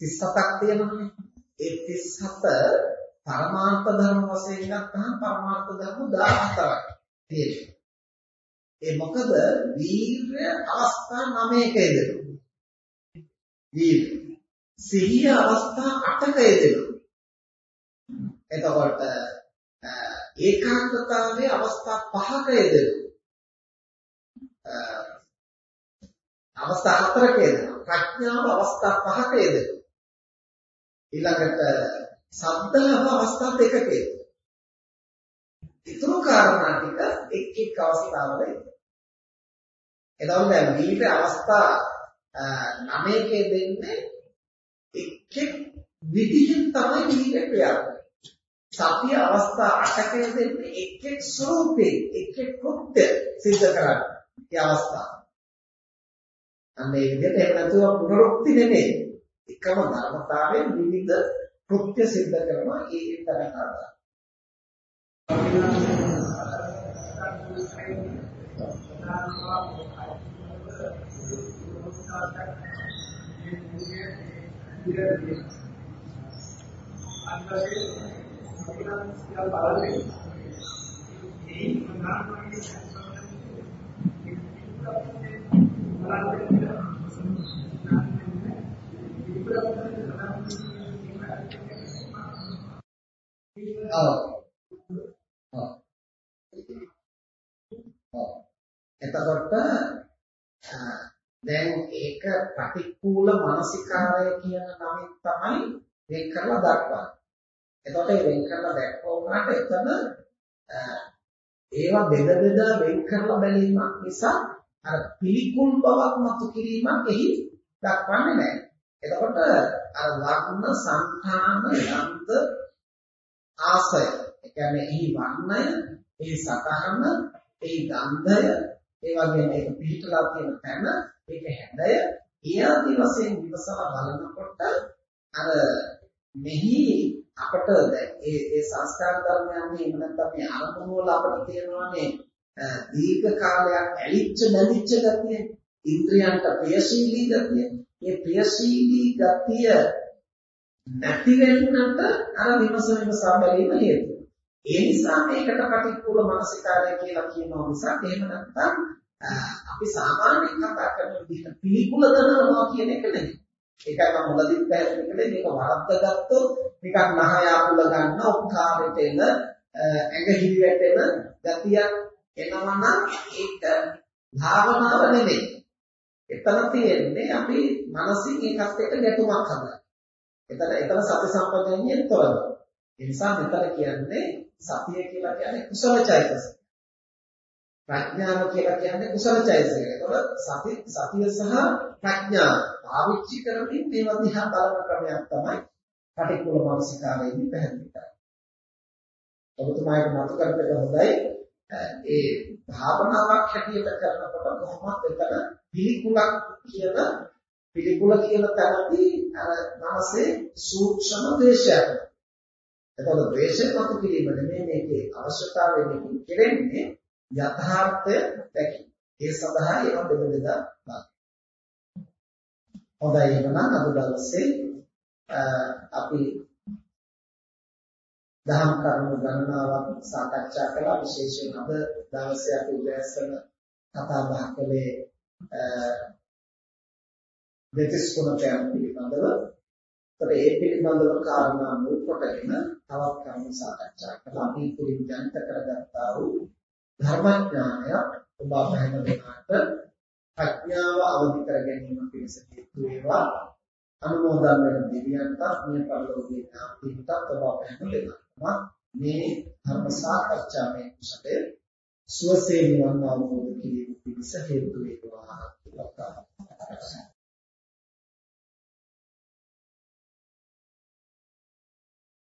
37ක් තියෙනවානේ. ඒ 37 පරමාර්ථ ධර්ම වශයෙන් ගත්තහම පරමාර්ථ ධර්ම 14ක් තියෙනවා. ඒ මොකද වීර්ය අවස්ථා 9ක යෙදෙනවා. වීර්ය සිහිය අවස්ථා 8ක යෙදෙනවා. එතකොට ඒකාන්තතාවයේ අවස්ථා 5ක යෙදෙනවා. අවස්ථා 4ක යෙදෙනවා. ප්‍රඥාව අවස්ථා 5ක යෙදෙනවා. ඊළඟට සද්ධාව අවස්ථා දෙකක යෙදෙනවා. ඊතුරු කාරණා ටික එක් එක් අවස්ථාවල යෙදෙනවා. එතකොට දැන් දීපේ අවස්ථා 9කේ දෙන්නේ එක් එක් විදිහෙන් තමයි දීපේ ක්‍රියාත්මක. සතිය අවස්ථා 8කේ දෙන්නේ එක් එක් ස්වરૂපේ එක් එක් කෘත්‍ය සිද්ධ කරන්නේ. ඒ අවස්ථාව. අන්න ඒ විදිහට එහෙම නැතුව පුනරුක්ති නෙමෙයි. එකම ධර්මතාවයෙන් විවිධ කෘත්‍ය සිද්ධ කරනවා ඒ තරකට අදාළ. Thank you. ඔව්. ඔව්. ඔව්. එතකොට දැන් ඒක ප්‍රතිකූල මානසිකාරය කියන නමින් තමයි වෙන් කරලා දක්වන්නේ. එතකොට මේ වෙන් කරලා දැක්වුවාට එතන ඒවා බෙද බෙදා වෙන් කරලා බැලීමක් නිසා අර පිළිකුල් බවක් මතු කිරීමක් එහි දක්වන්නේ නැහැ. එතකොට අර වර්ණ සංඛාන යන්ත ආසය. ඒ කියන්නේ එහි වර්ණය, එහි සතහන, එහි ගන්ධය, ඒ වගේම ඒක පිහිටලා තියෙන තැන, ඒක හැඩය, ඒ ආදි වශයෙන් විමසලා බලනකොට අර මෙහි අපට දැන් ඒ ඒ සංස්කාර ධර්මයන් එහෙම නැත්නම් මේ අරමුණු වල අපිට තියෙනවානේ දීර්ඝ කාලයක් ඇලිච්ච නැලිච්ච ගතිය, ඉන්ද්‍රයන්ට ප්‍රියශීලී ගතිය, මේ ප්‍රියශීලී ගතිය නැති වෙන්නට අර විමස විමසා බැලීම හේතුව. ඒ නිසා මේකට ප්‍රතිකූල මානසිකාරය කියලා කියනවා නිසා එහෙම නැත්නම් අපි සාමාන්‍යයෙන් කතා කරන විදිහට පිළිකුල දනවනවා කියන එක නෙමෙයි. ඒකයි මම මුලදී පැහැදිලි කළේ මේක වරද්දගත්තොත් නිකන් නහය අකුල ගන්න උත්කාරයට එන ඇඟ හිරි වැටෙන ගතියක් එනවා නම් ඒක භාවනාව නෙමෙයි. එතන තියෙන්නේ අපි මානසික එකත් එක්ක ගැටුමක් හදලා. එතන එතන සති සම්පජඤ්ඤයෙන් තොරව. ඒ නිසා මෙතන කියන්නේ සතිය කියලා කියන්නේ කුසල චෛතසික. ප්‍රඥාව කියලා කියන්නේ කුසල චෛතසික. ඒතකොට සති සතිය සහ ප්‍රඥාව පාවිච්චි කරමින් මේවා දිහා බලන ක්‍රමයක් තමයි පටික්කුල මානසිකාරයේදී පැහැදිලි කරන්නේ. ඔබතුමාට මතු කරපෙක හොඳයි ඒ භාවනාවක් හැටියට කරනකොට කොහොමද එතන පිළිකුලක් කියන පිළිකුල කියන තැනදී අර මනසේ සූක්ෂම දේශයක්. එතකොට ද්වේෂය මතු කිරීම නෙමෙයි මේකේ අවශ්‍යතාවය මේකෙන් කෙරෙන්නේ යථාර්ථය දැකීම. ඒ සඳහා ඒවා බෙද බෙදා බලන්න. හොඳයි එහෙනම් අද දවසේ අපි දහම් කරුණු ගණනාවක් සාකච්ඡා කළා විශේෂයෙන් අද දවසේ අපි උදෑසන කතා බහ කළේ දෙතිස් කුණකයන් පිළිබඳව. ඒත් ඒ පිළිබඳව කාරණා මුල් කොටගෙන තවත් කරුණු සාකච්ඡා කළා. අපි පුරින් ජනිත කරගත්තා වූ ධර්මඥානය ඔබ අප හැම දෙනාට ප්‍රඥාව අවදි කර ගැනීම පිණිස හේතු වේවා. අනුමෝදන් වෙන දෙවියන්ට මේ පරිලෝකීය ඥාතින්ට ඔබ අප හැම දෙනාටම මේ ධර්ම සාකච්ඡාවේ කුසලයේ සුවසේ නිවන් අවබෝධ කිරීම පිණිස හේතු වේවා කියලා ප්‍රාර්ථනා කරනවා.